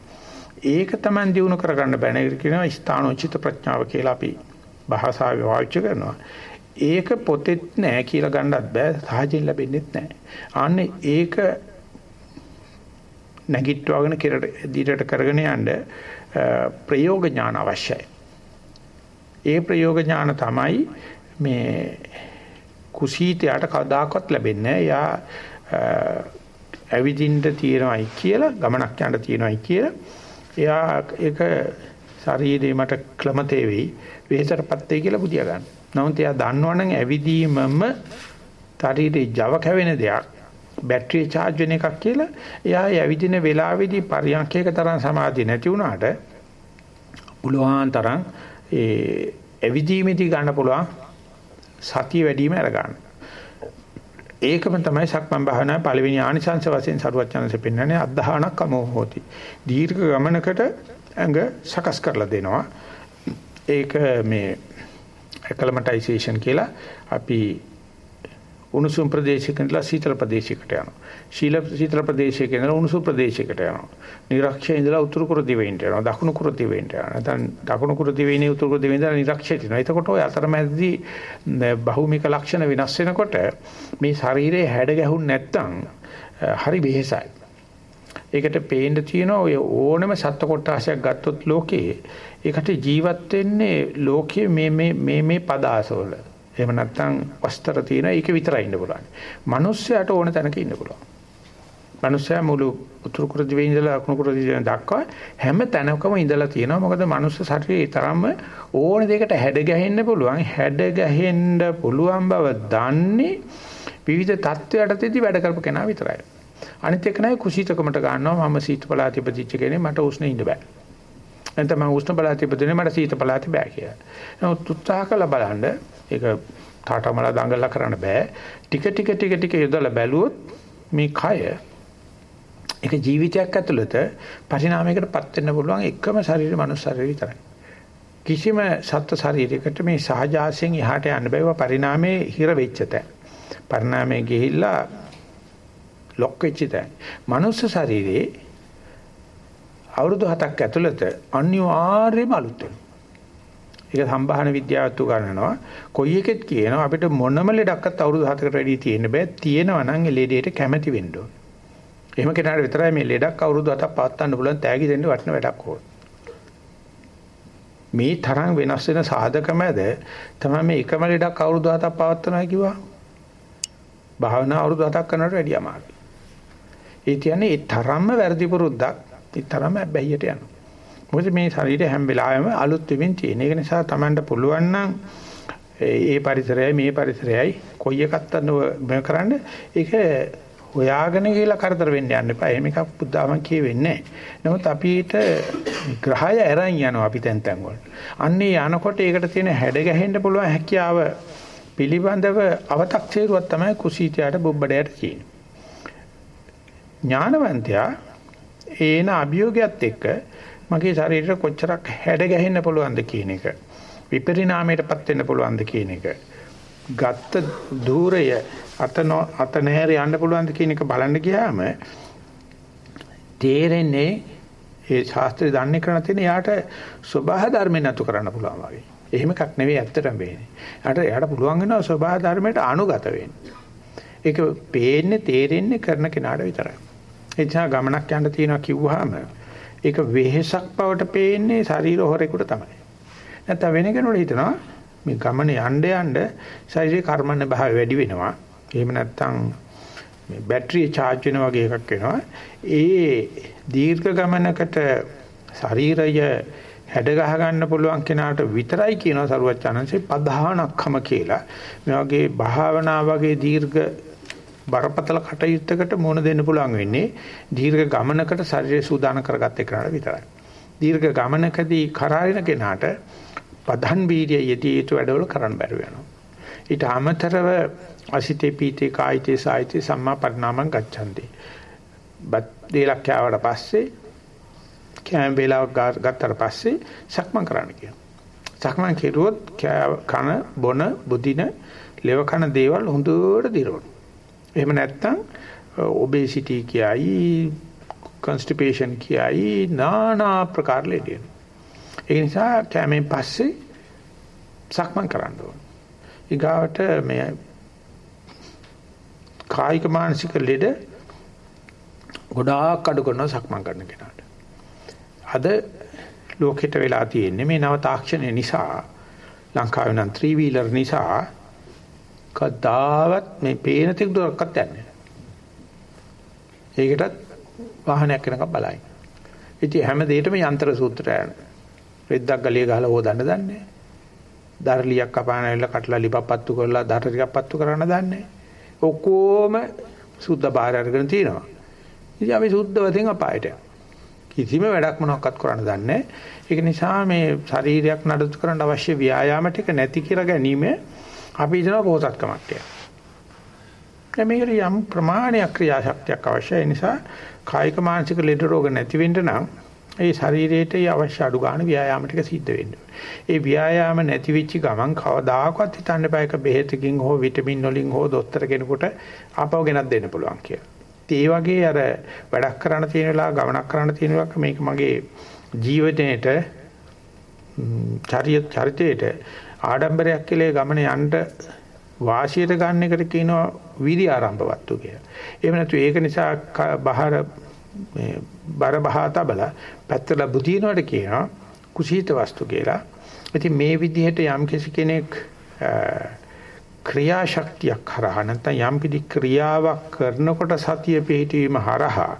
ඒක තමයි දිනු කරගන්න බෑ නේද කියනවා ස්ථානෝචිත ප්‍රඥාව කියලා අපි භාෂාවේ වාචික කරනවා. ඒක පොතෙත් නෑ කියලා ගන්නත් බෑ සාහජයෙන් ලැබෙන්නෙත් නෑ. අන්නේ ඒක නැගිට්ටවගෙන කෙරට දිහට කරගෙන යන්න ප්‍රයෝග ඥාන අවශ්‍යයි. ඒ ප්‍රයෝග ඥාන තමයි මේ කුසීතයට කවදාකවත් ලැබෙන්නේ නෑ. යා ඇවිදින්න තියෙනවයි කියලා ගමනක් යන්න තියෙනවයි කියලා එයා ඒක ශරීරේ මට ක්ලමතේ වෙයි වෙහෙසටපත් වෙයි කියලා බුදියා ගන්න. නමුත් එයා දන්නවනම් ඇවිදීමම ශරීරේ Java කැවෙන දෙයක් බැටරිය charge වෙන එකක් කියලා එයා ඇවිදින වෙලාවේදී පරියන්කයක තරම් සමාධිය නැති වුණාට පුළුවන් තරම් ඒ ඇවිදීමේදී ගන්න පුළුවන් සතිය වැඩිම අර ගන්න. ඒකම තමයි සක්මන් භාවනා පළවෙනි ආනිසංශ වශයෙන් සරුවත් channelසේ පෙන්වන්නේ අද්ධානක් අමෝහෝති. දීර්ඝ ගමනකට ඇඟ සකස් කරලා දෙනවා. ඒක මේ ඇක්ලමටයිසේෂන් කියලා අපි උණුසුම් ප්‍රදේශයක ඉඳලා සීතල ප්‍රදේශයකට යනවා. ශීල සීතල ප්‍රදේශයක ඉඳලා උණුසුම් ප්‍රදේශයකට යනවා. නිරක්ෂය ඉඳලා උතුරු කුරු දිවයින්ට යනවා. දකුණු කුරු දිවයින්ට යනවා. නැත්නම් දකුණු කුරු දිවයිනේ උතුරු කුරු දිවයින් ඉඳලා නිරක්ෂයට යනවා. එතකොට ඔය අතරමැදදී බහුමික ලක්ෂණ වෙනස් වෙනකොට මේ ශරීරයේ හැඩ ගැහුන් නැත්තම් හරි වෙහෙසයි. ඒකට පේන්න තියෙන ඔය ඕනම සත්ත්ව කොටාසයක් ගත්තොත් ලෝකේ ඒකට ජීවත් වෙන්නේ ලෝකයේ මේ මේ මේ මේ පදාසවල. එහෙම නැත්නම් වස්තර තියෙන ඒක විතරයි ඉන්න පුළුවන්. මිනිස්සයාට ඕන තැනක ඉන්න පුළුවන්. මිනිස්සයා මුළු උතුරු කුරු දිවේ ඉඳලා අකුණු කුරු දිවේ දක්වා හැම තැනකම ඉඳලා තියෙනවා. මොකද මනුස්ස ශරීරය තරම්ම ඕන දෙයකට හැඩ ගැහෙන්න පුළුවන්. හැඩ ගැහෙන්න පුළුවන් බව දන්නේ විවිධ තත්ත්වයටදී වැඩ කරපු කෙනා විතරයි. අනිත් එක නයි කුසීතකමට ගන්නවා මම සීත පළාත ඉපදිච්ච කෙනෙක් මට උෂ්ණ ඉන්න බෑ. නැත්නම් මම උෂ්ණ පළාත ඉපදුනේ මට සීත පළාත බෑ කියලා. නමුත් උත්සාහ කළා බලන්න ඒක තාටමලා දඟලලා කරන්න බෑ. ටික ටික ටික ටික යොදලා බැලුවොත් මේ කය ඒක ජීවිතයක් ඇතුළත පරිණාමයකටපත් වෙන්න පුළුවන් එකම ශරීර මනුස්ස ශරීරය විතරයි. කිසිම සත්ත්ව ශරීරයකට මේ සහජාසයෙන් එහාට යන්න බෑව පරිණාමයේ හිර වෙච්ච තැන. පරිණාමයේ ගිහිල්ලා ලොක් වෙච්ච තැන. මනුස්ස ශරීරයේ අවුරුදු 7ක් ඇතුළත අනිවාර්යයෙන්ම අලුත් වෙනවා. ඒක සම්භාහන විද්‍යාවත් උගන්වනවා. කොයි එකෙත් කියනවා අපිට මොනම ලෙඩක්වත් අවුරුදු 7කට වැඩි තියෙන්න බෑ. තියෙනවා නම් ඒ ලෙඩේට කැමැති වෙන්න ඕන. එහෙම කෙනාට විතරයි මේ ලෙඩක් අවුරුදු 7ක් පවත්වන්න පුළුවන් තෑගි දෙන්න වටින වැඩක් ඕන. මේ තරම් වෙනස් වෙන සාධක මැද තමයි මේ එකම ලෙඩක් අවුරුදු 7ක් පවත්වනවා කිව්වා. භාවනා අවුරුදු 7ක් කරනවට වැඩිය අමාරුයි. ඒ කියන්නේ ඒ තරම්ම වැඩි පුරුද්දක් ඒ තරම්ම බැහැියට යනවා. මොකද මේ ශරීරය හැම වෙලාවෙම අලුත් වෙමින් තියෙන. ඒක නිසා Tamanට පුළුවන් නම් ඒ පරිසරයයි මේ පරිසරයයි කොයි එකක්ද මේ කරන්න ඒක හොයාගෙන කියලා කරදර වෙන්න යන්න එපා. එහෙම එකක් බුද්ධාම කියෙවෙන්නේ නැහැ. නමුත් අපිට ග්‍රහය ඇරන් යනවා අපි තැන් තැන් වල. අන්නේ යනකොට ඒකට තියෙන හැඩ ගැහෙන්න පුළුවන් හැකියාව පිළිබඳව අව탁සේරුවක් තමයි කුසීතයට බොබ්බඩයට තියෙන්නේ. ඥානවන්තයා ඒන අභියෝගයත් එක්ක මගේ ශරීරයට කොච්චරක් හැඩ ගැහෙන්න පුළුවන්ද කියන එක විපරිණාමයටපත් වෙන්න පුළුවන්ද කියන එක ගත්ත ධූරය අත අත නැහැර යන්න පුළුවන්ද කියන එක බලන්න ගියාම තේරෙන්නේ ඒ ශාස්ත්‍රය දන්නේ කරන තියෙන යාට සබහා ධර්ම නතු කරන්න පුළුවන් වගේ. එහෙම එකක් නෙවෙයි ඇත්තටම වෙන්නේ. යාට යාට පුළුවන් වෙනවා සබහා ධර්මයට අනුගත වෙන්න. ඒක පේන්නේ තේරෙන්නේ කරන කෙනාට විතරයි. ඒ නිසා ගමනක් යන්න තියනවා කිව්වහම ඒක වෙහෙසක් බවට පේන්නේ ශරීර හොරේකට තමයි. නැත්නම් වෙන කෙනෙකුට හිතනවා මේ ගමන යන්න යන්න ශරීරේ කර්මන්න භාවය වැඩි වෙනවා. එහෙම නැත්නම් මේ බැටරිය charge වෙන වගේ එකක් වෙනවා. ඒ දීර්ඝ ගමනකට ශරීරය හැඩ ගහ ගන්න පුළුවන් කෙනාට විතරයි කියනවා සරුවචනන්සේ පධානක්කම කියලා. මේ වගේ භාවනා වගේ දීර්ඝ බරපතල කටයුත්තකට මුහුණ දෙන්න පුළුවන් වෙන්නේ දීර්ඝ ගමනකට ශරීරය සූදානම් කරගත්ත එකනට විතරයි. දීර්ඝ ගමනකදී කරාරින කෙනාට පධන් වීර්ය යෙදී යුතු වැඩවල කරන්න බැරුව යනවා. ඊට අමතරව අසිතේ පීතේ කායිතේ සායිතේ සම්මා පරිණාමං ගච්ඡanti. බත් දේලක් කෑවට පස්සේ කෑම වේලාවක් ගත්තට පස්සේ සක්මන් කරන්න කියනවා. සක්මන් කෙරුවොත් කන බොන බුදින ලෙව කන දේවල් හොඳට දිරවන. එහෙම නැත්නම් ඔබේසිටි කියයි constipation කියයි নানা ප්‍රකාර ලෙඩ ඒ නිසා කැමෙන් පස්සේ සක්මන් කරන්න ඕන. ඊගාවට මේ කායික මානසික ලෙඩ ගොඩාක් අඩු කරනවා සක්මන් කරන කෙනාට. අද ලෝකෙට වෙලා තියෙන්නේ මේ නව තාක්ෂණය නිසා. ලංකාවේ නම් 3 wheeler නිසා කද්දාවත් මේ පේන තෙක් දුරක්වත් යන්නේ ඒකටත් වාහනයක් වෙනකම් බලයි. ඉතින් හැම දෙයකම යන්ත්‍ර සූත්‍රය යනවා. රෙද්දක් ගලිය ගහලා හොදන්න දන්නේ දරලියක් කපාන ඇවිල්ලා කටලා ලිපපත්තු කරලා දර ටිකක් පත්තු කරන්න දන්නේ ඔක්කොම සුද්ධ බාහිර අරගෙන තිනවා ඉතින් අපි සුද්ධ වශයෙන් අපායට කිසිම වැඩක් මොනවක්වත් කරන්න දන්නේ ඒක නිසා මේ ශරීරයක් නඩත්තු කරන්න අවශ්‍ය ව්‍යායාම ටික නැති කියලා ගැනීම අපි හිතනවා පොහසත්කමක් කියලා. දැන් මේකට යම් ප්‍රමාණයක් ක්‍රියාශක්තියක් අවශ්‍යයි. ඒ නිසා කායික මානසික ලෙඩ රෝග නැති වෙන්න නම් ඒ ශරීරයට අවශ්‍ය අඩු ගන්න ව්‍යායාම ටික සිද්ධ වෙන්න ඒ ව්‍යායාම නැති වෙච්ච ගමන් කවදාකවත් හිතන්න බෑ එක බෙහෙතකින් හෝ විටමින් වලින් හෝ දොස්තර කෙනෙකුට ආපහු ගෙනත් දෙන්න පුළුවන් කියලා. ඒ වගේ අර වැඩක් කරන්න තියෙන වෙලාව ගමනක් කරන්න තියෙන වෙලාවක මේක මගේ ජීවිතේට චරිත චරිතේට ආඩම්බරයක් කියලා ගමන යන්න වාසියට ගන්න එකට කියනවා විරි ආරම්භවත්තු කියලා. එහෙම නැතු ඒක නිසා බහර මේ බර බහා තබලා පැත්තලා බුදිනවට කියනවා කුසීත වස්තු කියලා. ඉතින් මේ විදිහට යම් කෙනෙක් ක්‍රියාශක්තියක් හරහා නැත්නම් යම් පිටි ක්‍රියාවක් කරනකොට සතිය පිහිටීම හරහා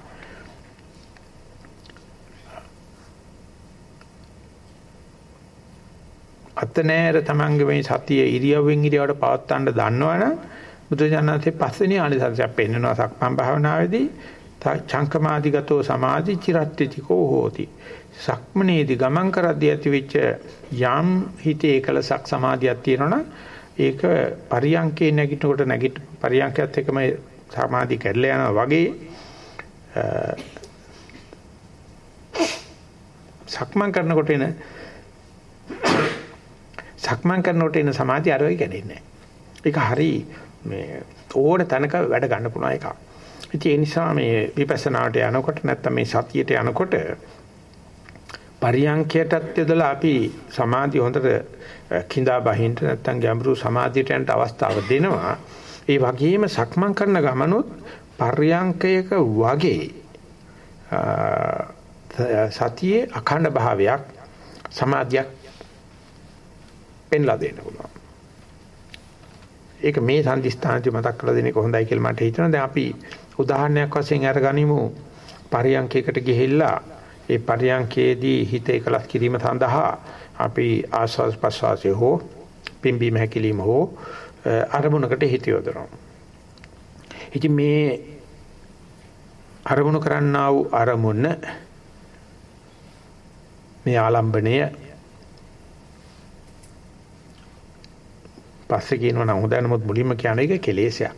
අතනෑර තමන්ගේ මේ සතිය ඉරියව්වෙන් ඉරියවට පවත්වන්න දන්නවනම් බුදුජානනාථේ පස්වෙනි ආනිසංසයක් පෙන්වනවා සක්මන් භාවනාවේදී චංකමාදිගතෝ සමාධි චිරත්‍ත්‍තිකෝ හෝති. සක්මනේදී ගමන් කරද්දී ඇතිවෙච්ච යම් හිතේ එකලසක් සමාධියක් තියෙනවනම් ඒක පරියංකේ නැගිටිනකොට නැගිට පරියංකයත් එක්කම සමාධි කැඩලා යනවා වගේ සක්මන් කරනකොට එන සක්මන් කරනකොට එන සමාධිය අර වගේ කැඩෙන්නේ නැහැ. ඒක හරි මේ ඕන තැනක වැඩ ගන්න පුළුවන් එකක්. ඉතින් ඒ නිසා මේ විපස්සනාට යනකොට නැත්නම් මේ සතියට යනකොට පරියංකයටත් යදලා අපි සමාධිය හොඳට කිඳා බහින්න නැත්නම් ගැඹුරු සමාධියට යන්න අවස්ථාව දෙනවා. ඒ වගේම සක්මන් කරන ගමනොත් පර්යංකයක වගේ සතියේ අඛණ්ඩ භාවයක් සමාධියක් පෙන්ලා දෙන්න පුළුවන්. ඒක මේ සම්දිස්ථානදී මතක් කරලා දෙන්නේ කොහොඳයි කියලා මට හිතෙනවා. දැන් අපි උදාහරණයක් වශයෙන් අරගනිමු පරියන්කයකට ගිහිල්ලා ඒ පරියන්කේදී හිත එකලස් කිරීම සඳහා අපි ආස්වාස් ප්‍රසවාසය හෝ පිම්බීම හැකිලිම හෝ අරමුණකට හිත යොදනවා. ඉතින් මේ අරමුණු කරන්නා වූ අරමුණ මේ ආලම්බණය පස්සේ කියනවා නම් හොඳ නමුත් මුලින්ම කියන එක කෙලේශයක්.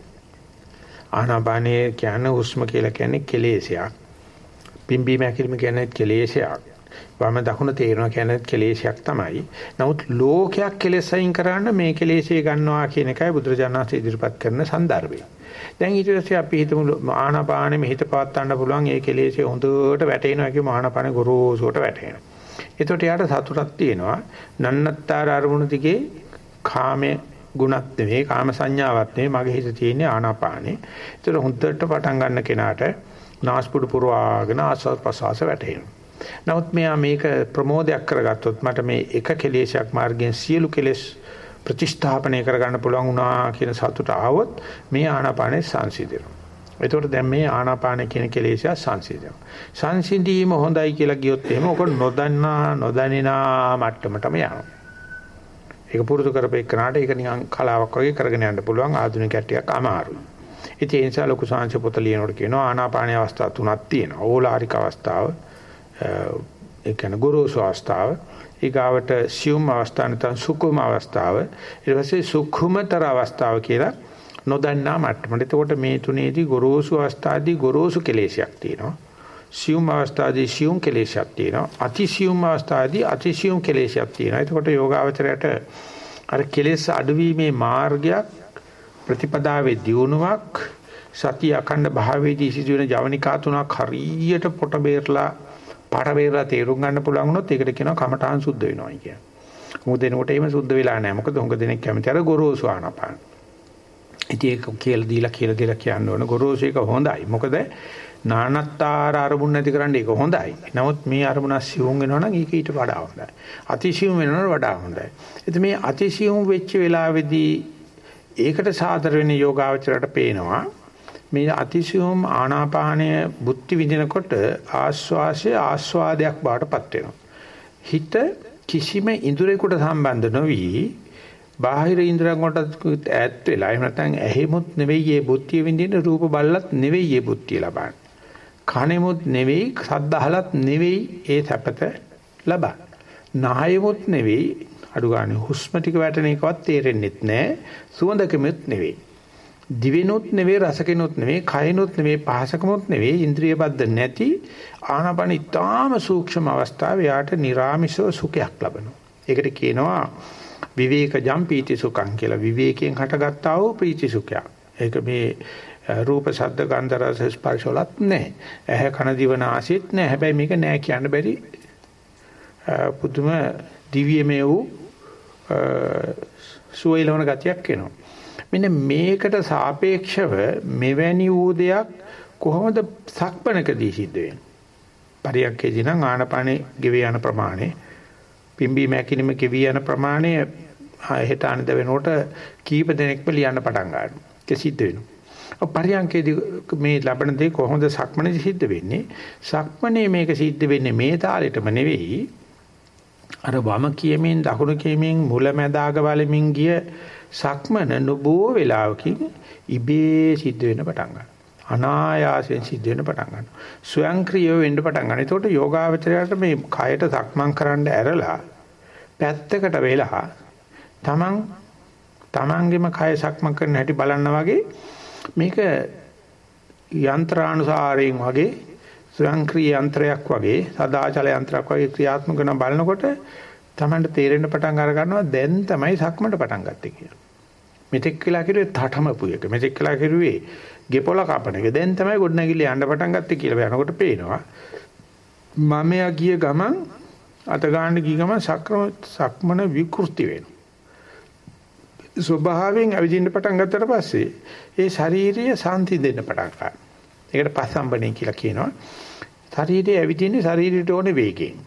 ආනාපානයේ කියන හුස්ම කියලා කියන්නේ කෙලේශයක්. පිම්බීම හැකිලිම කියන්නේ කෙලේශයක්. වම දකුණ තේරෙනවා කියන්නේ කෙලේශයක් තමයි. නමුත් ලෝකයක් කෙලෙස් අයින් කරන්න මේ කෙලේශය ගන්නවා කියන එකයි බුදුරජාණන්සේ ඉදිරිපත් කරන સંદર્ભය. දැන් ඊට පස්සේ අපි හිතමු ආනාපානෙ මෙහිත පාත් ගන්න පුළුවන් ඒ කෙලේශය හොඳට වැටෙනවා කියමු ආනාපානෙ ගොරෝසුට වැටෙනවා. එතකොට යාට සතුටක් තියෙනවා. නන්නත්තර අරමුණ දිගේ කාමයේ ගුණත් නෙවෙයි කාම සංඥාවක් නෙවෙයි මගේ හිතේ තියෙන ආනාපානෙ. ඒතර හොඳට පටන් ගන්න කෙනාට නාස්පුඩු පුරවාගෙන ආස්වාද ප්‍රසවාස වැටෙනවා. නමුත් මෙයා මේක ප්‍රමෝදයක් කරගත්තොත් මට මේ එක කෙලෙසයක් මාර්ගයෙන් සියලු කෙලෙස් ප්‍රතිස්ථාපනය කරගන්න පුළුවන් වුණා කියන සතුට ආවොත් මේ ආනාපානෙ සංසිඳෙනවා. එතකොට දැන් මේ ආනාපාන කියන කෙලෙසය සංසිඳෙනවා. සංසිඳීම හොඳයි කියලා කියොත් එහෙම ඔක නොදන්නා නොදැනෙනා මට්ටමටම යනවා. ඒක පුරුදු කරපේකනාට ඒක නිකන් කලාවක් වගේ කරගෙන යන්න පුළුවන් ආධුනික කැටියක් අමාරුයි. ඉතින් ඒ නිසා ලොකු සංශ පොත ලියනකොට කියනවා ආනාපාන අවස්ථා තුනක් තියෙනවා. ඕලාරික අවස්ථාව, ඒ කියන්නේ ගුරුසු අවස්ථාව, ඊගාවට සියුම් අවස්ථාව නැත්නම් සුකුම අවස්ථාව, ඊට පස්සේ සුකුමතර අවස්ථාව කියලා නොදන්නා මට්ටමට. එතකොට මේ තුනේදී ගොරෝසු අවස්ථාවේදී ගොරෝසු කෙලෙසයක් තියෙනවා. සියුම් අවස්ථාවේදී සියුම් කෙලෙසයක් තියෙනවා. අතිසියුම් අවස්ථාවේදී අතිසියුම් කෙලෙසයක් තියෙනවා. එතකොට යෝගාවචරයට අර කෙලෙස් අඩුවීමේ මාර්ගයක් ප්‍රතිපදාවේ දියුණුවක් සතිය අඛණ්ඩ භාවයේදී සිදුවෙන ජවනිකා තුනක් හරියට පොට බේරලා පාර බේරලා තේරුම් ගන්න පුළුවන් වුණොත් ඒකට කියනවා කමඨාන් සුද්ධ වෙනවා කියන්නේ. මොකද එනකොට එහෙම සුද්ධ වෙලා නැහැ. මොකද හුඟ දෙනෙක් කැමති අර ගොරෝසු ආනපාන. ඉතින් ඒක කියලා දීලා කියලා දීලා කියන්න ඕන ගොරෝසු එක හොඳයි. මොකද නානත්තාර අරමුණ නැති කරන්න ඒක හොඳයි. නමුත් මේ අරමුණ සිවුම් වෙනවා නම් ඒක ඊට වඩා හොඳයි. අතිසියුම් වෙනවට වඩා හොඳයි. ඉතින් මේ අතිසියුම් වෙච්ච වෙලාවේදී ඒකට සාදර වෙන යෝගාවචරයට පේනවා මේ අතිසියුම් ආනාපානය බුද්ධි විඳිනකොට ආස්වාසය ආස්වාදයක් බාටපත් වෙනවා. හිත කිසිම ඉඳුරේකට සම්බන්ධ නොවි බාහිර ඉන්ද්‍රයන් වලට ඈත් වෙලා එහෙම නැත්නම් ඇහිමුත් නෙවෙයි මේ බුද්ධිය විඳින්න රූප බල්ලත් නෙවෙයි මේ බුද්ධිය ලබන්නේ. කනෙමුත් නෙවෙයි සද්ද අහලත් නෙවෙයි ඒ සැපත ලබන්නේ. නායෙමුත් නෙවෙයි අඩු ගන්න හුස්ම ටික වැටෙන එකවත් තේරෙන්නෙත් නැහැ. සුවඳකෙමුත් නෙවෙයි. දිවෙනුත් නෙවෙයි රසකෙනුත් නෙවෙයි කයනුත් නෙවෙයි පහසකමුත් නෙවෙයි ඉන්ද්‍රිය බද්ධ නැති ආනපන ඉතාම සූක්ෂම අවස්ථාවේ යාට නිර්ාමිෂව සුඛයක් ලබනවා. ඒකට කියනවා විවේකජම් පීති සුඛං කියලා. විවේකයෙන් හටගත්තා වූ ප්‍රීති සුඛයක්. ඒක මේ රූප ශබ්ද ගන්ධ රස ස්පර්ශ වලත් නැහැ. ඇහැ කන දිව නාසයත් නැහැ. හැබැයි මේක නැහැ කියන්න බැරි. පුදුම දිව්‍යමය වූ සුවයලවන ගතියක් එනවා. මෙන්න මේකට සාපේක්ෂව මෙවැනි වූ දෙයක් කොහොමද සක්පනකදී සිද්ධ වෙන්නේ? පරියක්කේදී නම් ආනපානේ ගෙවී යන ප්‍රමාණය පිම්බි මැකිලිම ගෙවී යන ප්‍රමාණය හෙට අනිද වෙනකොට කීප දෙනෙක්ම ලියන්න පටන් ගන්නවා. ඒක සිද්ධ වෙනවා. පරියන්කේදී මේ ලබන දේ කොහොමද සක්මනේදී සිද්ධ වෙන්නේ? සක්මනේ මේක සිද්ධ වෙන්නේ මේ තාලෙටම නෙවෙයි. අර වම කියමින් දකුණු කියමින් මුලැමැදාග බලමින් ගිය සක්මන නොබෝ වේලාවකින් ඉබේ සිද්ධ වෙන්න පටන් ගන්නවා. අනායාසයෙන් සිද්ධ වෙන්න පටන් ගන්නවා. ස්වයංක්‍රීයව වෙන්න පටන් ගන්නවා. ඒකට යෝගාවචරයට මේ කයට සක්මන් කරන්න ඇරලා පැත්තකට වෙලා තමන් තමන්ගේම කය සක්මන් කරන හැටි බලන්න වගේ මේක යන්ත්‍රානුසාරයෙන් වගේ ස්වයංක්‍රීය යන්ත්‍රයක් වගේ සදාචල යන්ත්‍රයක් වගේ ක්‍රියාත්මක කරන බලනකොට තමන්ට තේරෙන්න පටන් අර ගන්නවා දැන් තමයි සක්මන්ට පටන් ගත්තේ කියලා. මෙතෙක් කියලා කිරුවේ තටමපු එක. මෙතෙක් කියලා කිරුවේ ගෙපොල කපන එක. දැන් තමයි ගොඩනැගිලි යන්න පටන් ගත්තේ කියලා යනකොට පේනවා. මම ගිය ගමන් අත ගන්න ගිය ගමන් සක්‍රම සක්මන විකෘති වෙනවා. ස්වභාවයෙන් අවිදින්න පටන් ගත්තට පස්සේ ඒ ශාරීරිය සාන්ති දෙන්න පටන් ගන්නවා. ඒකට පස්සම්බනේ කියලා කියනවා. ශරීරය ඇවිදින්නේ ශරීරයට ඕනේ වේගයෙන්.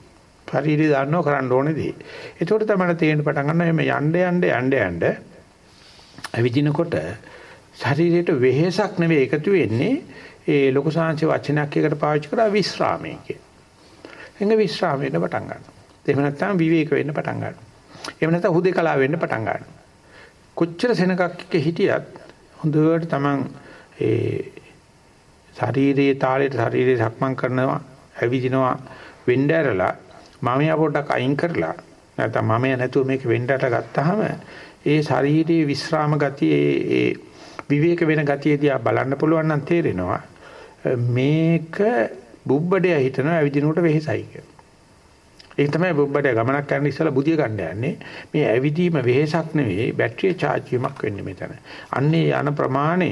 ශරීරය දන්නව කරන්න ඕනේ දේ. ඒකට තමයි තේරෙන්න පටන් ගන්නවා එහෙම යන්න යන්න යන්න යන්න ඇවිදිනකොට ශරීරයට වෙහෙසක් නෙවෙයි එකතු වෙන්නේ ඒ ලොකු සාංශ වචනයක් එකට පාවිච්චි කරා විස්රාමයේ කියන. එංග විශ්‍රාම වෙන්න පටන් ගන්නවා. එහෙම නැත්නම් විවේක වෙන්න පටන් ගන්නවා. එහෙම නැත්නම් හුදේකලා වෙන්න පටන් ගන්නවා. කොච්චර සෙනගක් එක්ක හිටියත් හොඳට Taman ඒ ශාරීරියේ තාලෙට ශාරීරිය සක්මන් කරනවා ඇවිදිනවා වෙන්න ඇරලා මමියා පොඩ්ඩක් අයින් කරලා නැත්නම් මමියා නැතුව මේක වෙන්නට ගත්තාම ඒ ශාරීරියේ විස්්‍රාම ගතිය ඒ විවේක වෙන ගතිය දිහා බලන්න පුළුවන් නම් තේරෙනවා මේක බුබ්බඩය හිතනවා ඇවිදිනකොට වෙහෙසයි කියලා. ඒක තමයි බුබ්බඩය ගමනක් යන ඉස්සලා බුදිය ගන්න යන්නේ. මේ ඇවිදීම වෙහෙසක් නෙවෙයි බැටරිය charge වීමක් වෙන්නේ මෙතන. අන්නේ යන ප්‍රමාණය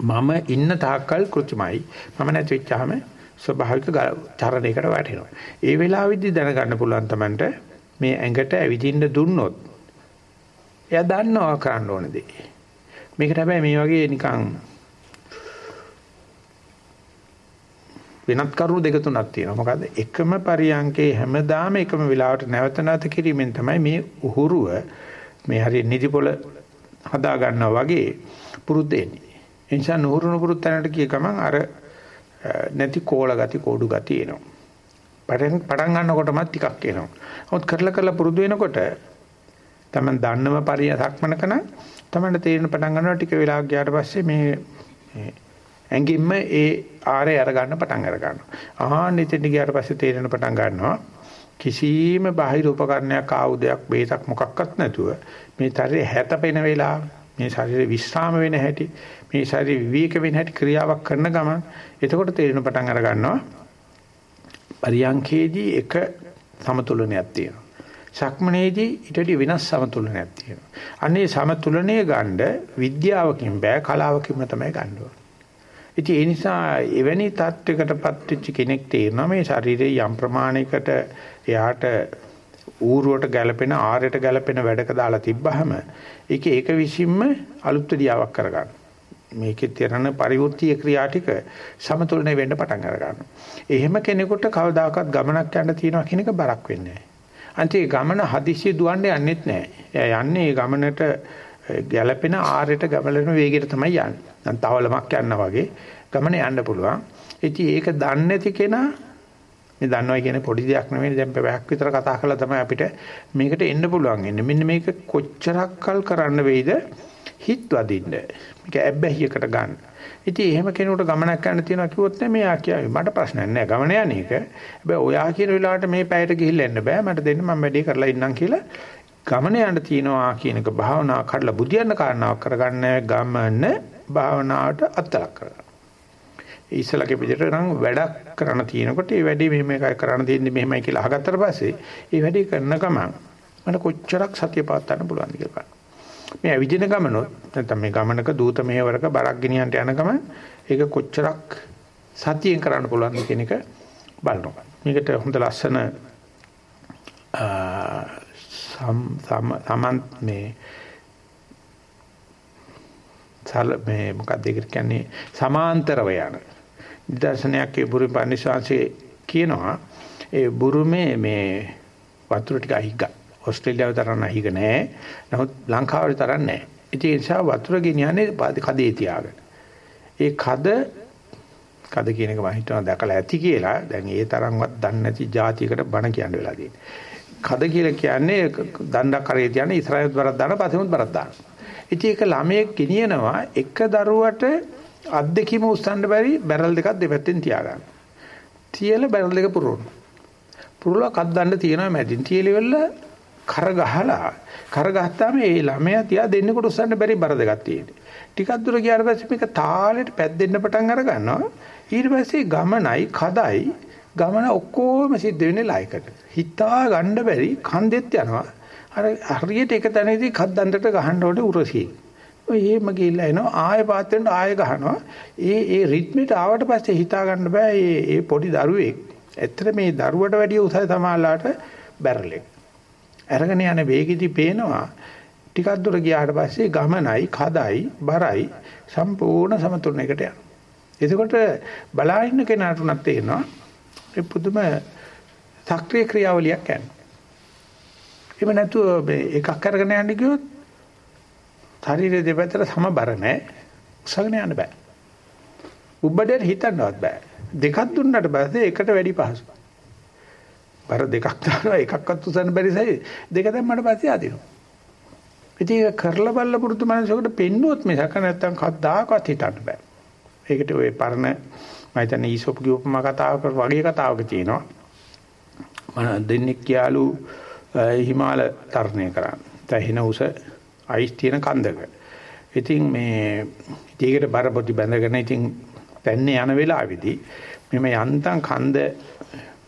මම ඉන්න තාක්කල් කෘත්‍යමයි. මම නැති වෙච්චාම ස්වභාවික චරණයකට වැටෙනවා. ඒ වෙලාවෙදි දැනගන්න පුළුවන් Tamanට මේ ඇඟට ඇවිදින්න දුන්නොත් එයා දන්නවා කරන්න ඕන දේ. මේකට හැබැයි මේ වගේ නිකන් වෙනත් කරුණු දෙක තුනක් තියෙනවා. මොකද එකම පරියන්කේ හැමදාම එකම වෙලාවට නැවත නැවත කිරීමෙන් තමයි මේ උහුරුව මේ හරිය නිදිපොළ හදා ගන්නවා වගේ පුරුද්ද එන්නේ. ඒ නිසා නුහුරුණු පුරුත් තැනට ගිය ගමන් අර නැති කෝල ගති කෝඩු ගති එනවා. පටන් පටන් ගන්නකොටම ටිකක් එනවා. නමුත් කරලා කරලා පුරුදු වෙනකොට තමන් දන්නම පරිය සක්මනකන තමන්ට තේරෙන පටන් ගන්නවා ටික වෙලාවක් ගියාට පස්සේ මේ ඇඟින්ම ඒ ආරේ අර ගන්න පටන් අර ගන්නවා. ආහන් ඉතින් ගියාට පස්සේ තේරෙන පටන් ගන්නවා කිසිම බාහිර උපකරණයක් ආයුධයක් බේතක් මොකක්වත් නැතුව මේ තරේ හැතපෙන වෙලාව මේ ශරීරේ විශ්‍රාම වෙන හැටි මේ ශරීර විවේක වෙන හැටි ක්‍රියාවක් කරන ගමන් එතකොට තේරෙන පටන් අර ගන්නවා පරියංඛේදී එක සමතුලනයක් තියෙනවා. සක්මනේදී ඊට වඩා වෙනස් සමතුලනයක් තියෙනවා. අන්නේ සමතුලනය ගන්න විද්‍යාවකින් බෑ කලාවකින්ම තමයි ගන්න ඕනේ. ඉතින් ඒ නිසා එවැනි තත්වයකටපත් වෙච්ච කෙනෙක් තේරෙනවා මේ ශරීරයේ යම් ප්‍රමාණයකට එයාට ඌරුවට ගැළපෙන ආරයට ගැළපෙන වැඩක දාලා තිබ්බහම ඒක ඒක විසින්ම අලුත් දියාවක් කරගන්න. මේකේ තරන පරිවෘත්තීය ක්‍රියා ටික සමතුලනය වෙන්න පටන් අර ගන්නවා. එහෙම කෙනෙකුට කවදාකවත් ගමනක් යන්න තියනවා කියන එක බරක් වෙන්නේ නැහැ. අන්තිම ගමන හදිස්සිය දුවන්න යන්නෙත් නැහැ. එයා යන්නේ ගමනට ගැළපෙන ආරයට ගමලන වේගයට තමයි යන්නේ. දැන් තවලමක් යනවා වගේ ගමන යන්න පුළුවන්. ඉතින් ඒක දන්නේ නැති කෙනා මේ දන්නවා කියන්නේ පොඩි දෙයක් නෙවෙයි දැන් පැයක් විතර කතා කරලා තමයි අපිට මේකට එන්න පුළුවන් ඉන්නේ. මෙන්න මේක කොච්චරක්කල් කරන්න වෙයිද හිත වදින්න. මේක ඇබ්බැහියකට ගන්න. ඉතින් එහෙම කෙනෙකුට ගමනක් යන්න තියනවා කිව්වොත් නේ මෙයා කියයි මට ප්‍රශ්නයක් නැහැ ගමන යන එක. හැබැයි ඔයා කියන වෙලාවට මේ පැයට ගිහිල්ලා එන්න බෑ මට දෙන්න මම වැඩේ කරලා ඉන්නම් කියලා ගමන යන්න තියනවා කියන එක භාවනා කරලා බුදියන්න කාරණාවක් කරගන්න ගමන භාවනාවට අත්ලක් කරගන්න. ඉස්සලගේ පිටට නම් වැඩක් කරන්න තියෙනකොට ඒ වැඩේ මෙහෙම එකයි කරන්න තියෙන්නේ මෙහෙමයි කියලා අහගත්තට පස්සේ ඒ වැඩේ කරන ගමන් මට කොච්චරක් සතිය පාත්තන්න පුළුවන්ද කියලා බලන්න. මේ ඇවිදින ගමනොත් නැත්නම් මේ ගමනක දූත මෙහෙවරක බරක් ගෙනියන්න යන ගමන් ඒක කොච්චරක් සතියෙන් කරන්න පුළුවන්ද කියන එක බලනවා. මේකට හොඳ ලස්සන සම් සම් මේ සල් මේ මොකක්ද ඒකට කියන්නේ සමාන්තරව යන නිදර්ශනයක් ඒ බුරුම පන්සිවාංශේ කියනවා. ඒ බුරුමේ මේ වතුර ටික අහිග්ග ඕස්ට්‍රේලියාව තරම් අහිග නෑ. නමුත් ලංකාවේ තරම් නෑ. ඉතින් ඒ නිසා වතුර ගෙනියන්නේ කදේ තියාගෙන. ඒ කද කද කියන එක මම හිතනවා දැකලා ඇති කියලා. දැන් ඒ තරම්වත් දන්නේ නැති જાතියකට බණ කියන්න වෙලා තියෙන්නේ කද කියලා කියන්නේ දණ්ඩක් කරේ තියන්නේ ඉස්රායෙල් බරක් දාන පස්සෙමුත් බරක් දාන ඉතින් ඒක ළමයෙක් ගෙනියනවා. එක දරුවට අත් දෙකීම උස්සන්න බැරි බැරල් දෙකක් දෙපැත්තෙන් තියාගන්න. තියලා බැරල් දෙක පුරවන. පුරලා කත් දන්න තියනවා මැදින්. තියලිවල කර ගහලා කර ගත්තාම ඒ ළමයා තියා දෙන්නෙකුට උස්සන්න බැරි බර දෙකක් තියෙනවා. ටිකක් දුර ගියාට පස්සේ මේක තාලෙට පැද්දෙන්න පටන් අර ගන්නවා. ඊට පස්සේ ගමනයි කදයි ගමන ඔක්කොම සිද්ධ වෙන්නේ ලයිකට. හිතා ගන්න බැරි කන්දෙත් යනවා. අර හරියට එක තැනදී කද්දන්ටට ගහන්න ඕනේ උරසියේ. ඔය එහෙම ගිහිල්ලා එනවා ආයෙ පාත් වෙන්න ආයෙ ගහනවා. ඒ ඒ රිද්මෙට ආවට පස්සේ හිතා ගන්න බෑ මේ ඒ පොඩි දරුවෙක්. ඇත්තට මේ දරුවට වැඩිය උසයි තමයිලාට බැරලෙක්. අරගෙන යන වේගෙදි පේනවා ටිකක් දුර ගියාට පස්සේ ගමනයි කදයි බරයි සම්පූර්ණ සමතුලනයකට යනවා. එතකොට බලා ඉන්න කෙනාට උනත් තේරෙනවා ඒ පුදුම සක්‍රීය ක්‍රියාවලියක් යනවා. එහෙම නැතුව එකක් අරගෙන යන්න ගියොත් ශරීරයේ දෙපැත්තට සමබර නැහැ. උසගෙන යන්න බෑ. උබ්බඩේට හිතන්නවත් බෑ. දෙකක් දුන්නට පස්සේ එකට වැඩි පහසුයි. බර දෙකක් දානවා එකක්වත් උසන්න බැරි සයි දෙක දැම්මට පස්සේ අදිනවා. ඉතින් ඒක කරලා බලලා පුරුදු මනසකට පෙන්නුවොත් මිසක නැත්තම් කද්දාකවත් හිතන්න බෑ. ඒකට ওই පරණ මම හිතන්නේ ඊසොප් කියපම කතාවක වගේ කතාවක තියෙනවා. මම දෙන්නෙක් කියාලු හිමාල තරණය කරා. තැහෙන උස අයිස් තියෙන කන්දක. ඉතින් මේ ඊකට බර පොඩි බැඳගෙන ඉතින් පැන්නේ යන වෙලාවේදී මෙම යන්තම් කන්ද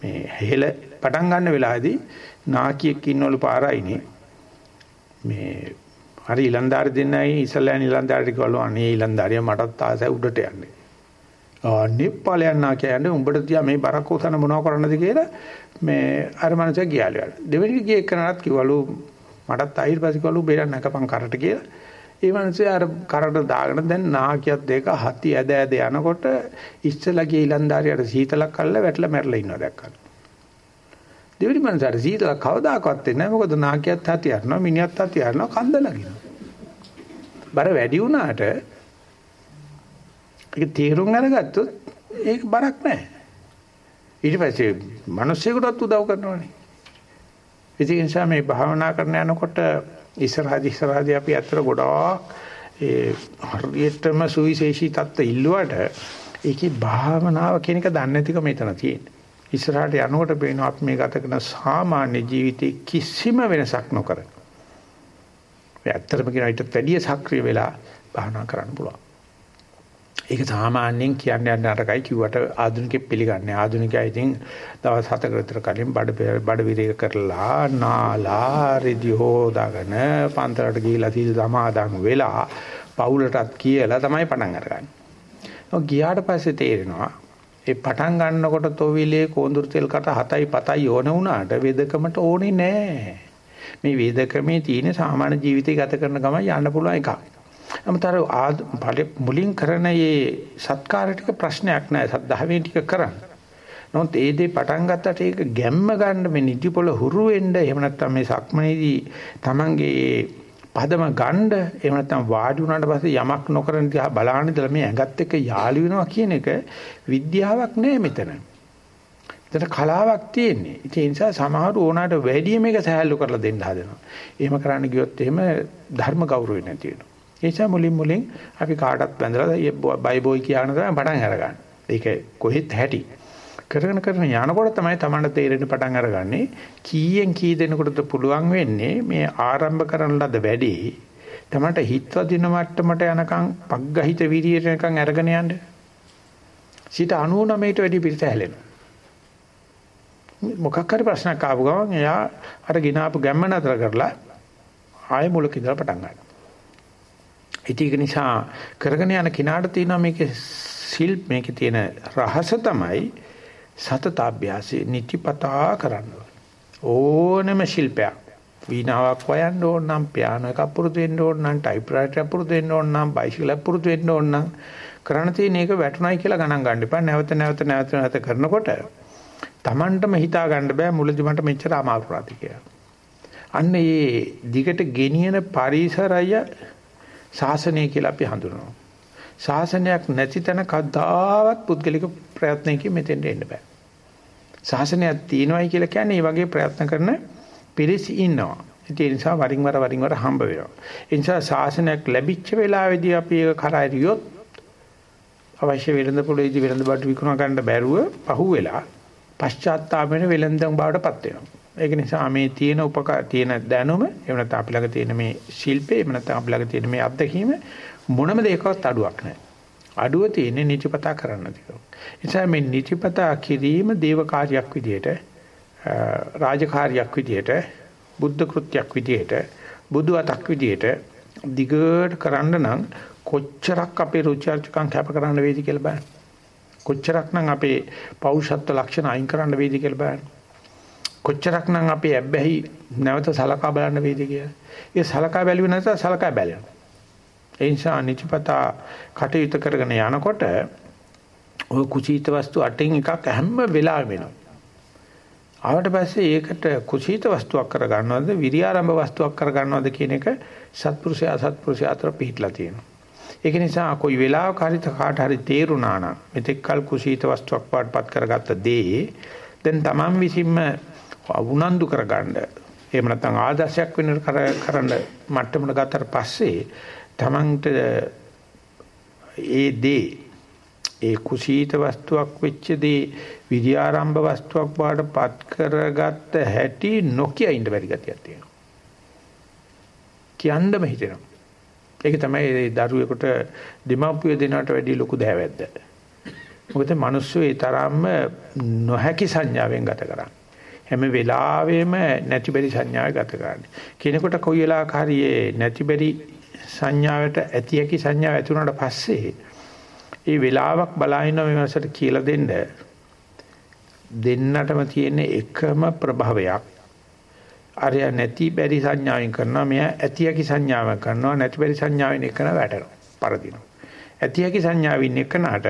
මේ හෙල පටන් ගන්න වෙලාවේදී නාකියෙක් ඉන්නවලු පාරයිනේ මේ හරි ඊලන්දාරි දෙන්නයි ඉස්සල්ලා ඊලන්දාරිට කිව්වලු අනේ ඊලන්දාරිය මටත් ආසයි උඩට යන්නේ. අනේ ඵලයන් නා කියන්නේ උඹට තියා මේ බරක් උසන මොනව කරන්නද කියලා මේ අර මනස ගියාලු. දෙවෙනි ගියේ කරනත් කිව්වලු මටත් අයිර් පස්සේ කිව්වලු බේරන්න නැකපන් කරට කියලා. ඒ මනුස්සයා අර කරට දාගෙන දැන් නාකියත් දෙක හති ඇද ඇද යනකොට ඉස්සලා ගිය ඊලන්දාරියට සීතලක් අල්ල වැටලා මැරලා ඉන්නවා දැක්කා. දෙවිලි මනුස්සයාට සීතලක් කවදාකවත් එන්නේ නැහැ මොකද නාකියත් හති යනවා මිනිහත් හති යනවා කන්ද නගිනවා. බර වැඩි වුණාට ඒක තීරුම් අරගත්තොත් ඒක බරක් නැහැ. ඊට පස්සේ මිනිස්සුන්ටත් උදව් කරනවානේ. ඒ නිසා මේ භාවනා කරන යනකොට ඉස්සරහදී ඉස්සරහදී අපි අතර ගොඩාක් ඒ හරියටම සුවිශේෂී தත්ත්ව ඉල්ලුවට ඒකේ භාවනාව කියන එක දන්නේ නැතික මෙතන තියෙන්නේ. ඉස්සරහට යනකොට පේනවා අපි මේ ගත කරන සාමාන්‍ය ජීවිතේ කිසිම වෙනසක් නොකර. ඒ ඇත්තටම කියන ඊට වැඩිය සක්‍රිය වෙලා භාවනා කරන්න පුළුවන්. ඒක සාමාන්‍යයෙන් කියන්නේ නරකයි කිව්වට ආධුනිකෙ පිළිගන්නේ. ආධුනිකයා ඉතින් දවස් 7කට විතර කලින් බඩ බඩ විරේක කරලා නාලා රෙදි හොදාගෙන පන්තරට ගිහිලා සීල් සමාදන් වෙලා පවුලටත් කියලා තමයි පටන් අරගන්නේ. ඔය ගියාට පස්සේ තේරෙනවා ඒ පටන් ගන්නකොට තොවිලේ කොඳුරු තෙල් කට 7යි 7යි ඕන වුණාට වේදකමට ඕනේ නෑ. මේ වේදකමේ තියෙන සාමාන්‍ය ජීවිතය ගත කරන ගමන් යන්න පුළුවන් එකක්. අමතර මුලින් කරන මේ සත්කාර ටික ප්‍රශ්නයක් නෑ සද්ධාවෙන් ටික කරන්න. නමුත් ඒ දේ පටන් ගත්තට ඒක ගැම්ම ගන්න මේ නිදිපොළ හුරු වෙන්න එහෙම නැත්නම් මේ සක්මනේදී Tamange පදම ගන්න එහෙම නැත්නම් වාඩි වුණාට පස්සේ යමක් නොකරන දිහා බලාගෙන ඉඳලා මේ ඇඟත් එක්ක යාළු වෙනවා කියන එක විද්‍යාවක් නෑ මෙතන. එතන කලාවක් තියෙන්නේ. ඒ නිසා සමහරු ඕනාට වැඩි මේක සහැල්ලු කරලා දෙන්න හදනවා. එහෙම කරන්න ගියොත් එහෙම ධර්ම ගෞරවය නැති වෙනවා. ඒ නිසා මුලින් මුලින් අපි කාටත් බැඳලා බයි බොයි කියන තමයි පටන් අරගන්නේ. ඒක කොහෙත් හැටි. කරගෙන කරගෙන යනකොට තමයි Tamanට තේරෙන්න පටන් අරගන්නේ කීයෙන් කී දෙනෙකුටද පුළුවන් වෙන්නේ මේ ආරම්භ කරන ලද වැඩේ Tamanට හිතවදින මට්ටමට යනකම් පග්ගහිත විරියට යනකම් අරගෙන යන්න. සිත 99ට වැඩි පිට හැලෙනවා. මොකක් හරි ප්‍රශ්නයක් ආපු ගමන් එයා අර ගිනාපු ගැම්ම නතර කරලා ආයෙ මුලක ඉඳලා පටන් ගන්නවා. ඒක නිසා කරගෙන යන කිනාට තියෙනවා මේකේ සිල් මේකේ තියෙන රහස තමයි සතතාභ්‍යාසයේ නිතිපතා කරන්න ඕනම ශිල්පයක්. වීණාවක් වයන්න ඕන නම් පියානෝ එකක් පුරුදු වෙන්න ඕන නම් ටයිප්‍රයිටර් පුරුදු වෙන්න ඕන නම් බයිසිකල් පුරුදු වෙන්න ඕන නම් කරණ තියෙන එක වැටුණයි කියලා ගණන් ගන්න එපා. නැවත නැවත නැවත නැවත කරනකොට Tamanටම හිතා ගන්න බෑ මුලදි මට මෙච්චර අමාරු ප්‍රාති කියලා. අන්න ඒ දිගට ගෙනියන පරිසරය ශාසනය කියලා අපි හඳුනනවා. ශාසනයක් නැති තැන කද්දාවත් පුද්ගලික ප්‍රයත්නයකින් මෙතෙන්ට එන්න බෑ. ශාසනයක් තියෙනවයි කියලා කියන්නේ මේ වගේ ප්‍රයත්න කරන පිරිස ඉන්නවා. ඒ නිසා වරින් වර වරින් වර හම්බ වෙනවා. ඒ නිසා ශාසනයක් ලැබිච්ච වෙලාවේදී අපි ඒක කරාරියොත් අවශ්‍ය වෙළඳ පොළේදී වෙළඳ බඩු විකුණ ගන්න බැරුව පහුවෙලා පශ්චාත්තාපයෙන් වෙළඳන් බවටපත් වෙනවා. ඒක නිසා මේ තියෙන උපකාර තියෙන දැනුම එහෙම නැත්නම් අපි ළඟ තියෙන මේ ශිල්පේ එහෙම නැත්නම් අපි ළඟ තියෙන මේ අත්දැකීම මොනම දෙයකවත් අඩුවක් නැහැ. අඩුව තියෙන්නේ නිතිපතා කරන්න තියෝ. නිසා මේ නිතිපතා කිරීම දේව කාර්යයක් විදියට රාජකාරියක් විදියට බුද්ධ කෘත්‍යයක් විදියට බුදු අතක් විදියට දිගට කරන්න නම් කොච්චරක් අපේ රුචර්චකම් කැප කරන්න වේද කියලා බලන්න. කොච්චරක් නම් අපේ පෞෂත්ව ලක්ෂණ අයින් කරන්න වේද කියලා බලන්න. කොච්චරක්නම් අපි ඇබ්බැහි නැවත සලකා බලන්න වේද කියලා. ඒ සලකා බැලුවේ නැත්නම් සලකා බැලෙනවා. ඒ නිසා නිතිපතා කටයුතු කරගෙන යනකොට ඔය කුසීත වස්තු අටින් එකක් හැම වෙලාවෙම වෙනවා. ආවට පස්සේ ඒකට කුසීත වස්තුවක් කර ගන්නවද විරියාරම්භ වස්තුවක් කර ගන්නවද කියන එක සත්පුරුෂයා අසත්පුරුෂයා අතර පිටලා තියෙනවා. ඒක නිසා કોઈ වෙලාවක හරි කාට හරි තේරුණා නම් මෙතෙක් කල කුසීත වස්තුවක් පාටපත් කරගත්ත දේ දැන් Taman විසින්ම අවුනන්දු කරගන්න එහෙම නැත්නම් ආදර්ශයක් වෙන කරන්න මට්ටමකට ගත්තට පස්සේ Tamanට ඒ දේ ඒ කුසීත වස්තුවක් වෙච්ච දේ විද්‍යාරම්භ වස්තුවක් බවට පත් කරගත්ත හැටි නොකිය ඉන්න බැරි ගතියක් තියෙනවා. කියන්නම හිතෙනවා. ඒක තමයි දරුවෙකුට දෙමාපිය දෙනාට වැඩි ලොකු දෑවැද්ද. මොකද මිනිස්සු ඒ තරම්ම නොහැකි සංඥාවෙන් ගත කරන්නේ. හැම වෙලාවෙම නැති බැරි සංඥාව ගත කරන්නේ. කෙනෙකුට කොයි වෙලාවක හරි නැති බැරි සංඥාවට ඇති හැකි සංඥාව ඇති වුණාට පස්සේ ඒ වෙලාවක් බලාගෙන මේ මාසට කියලා දෙන්න දෙන්නටම තියෙන එකම ප්‍රභවයක් අරය නැති බැරි සංඥාවෙන් කරනවා මෙයා ඇති හැකි සංඥාවෙන් කරනවා නැති බැරි සංඥාවෙන් එකන වැටෙනවා පරදිනවා ඇති හැකි සංඥාවෙන් එකනට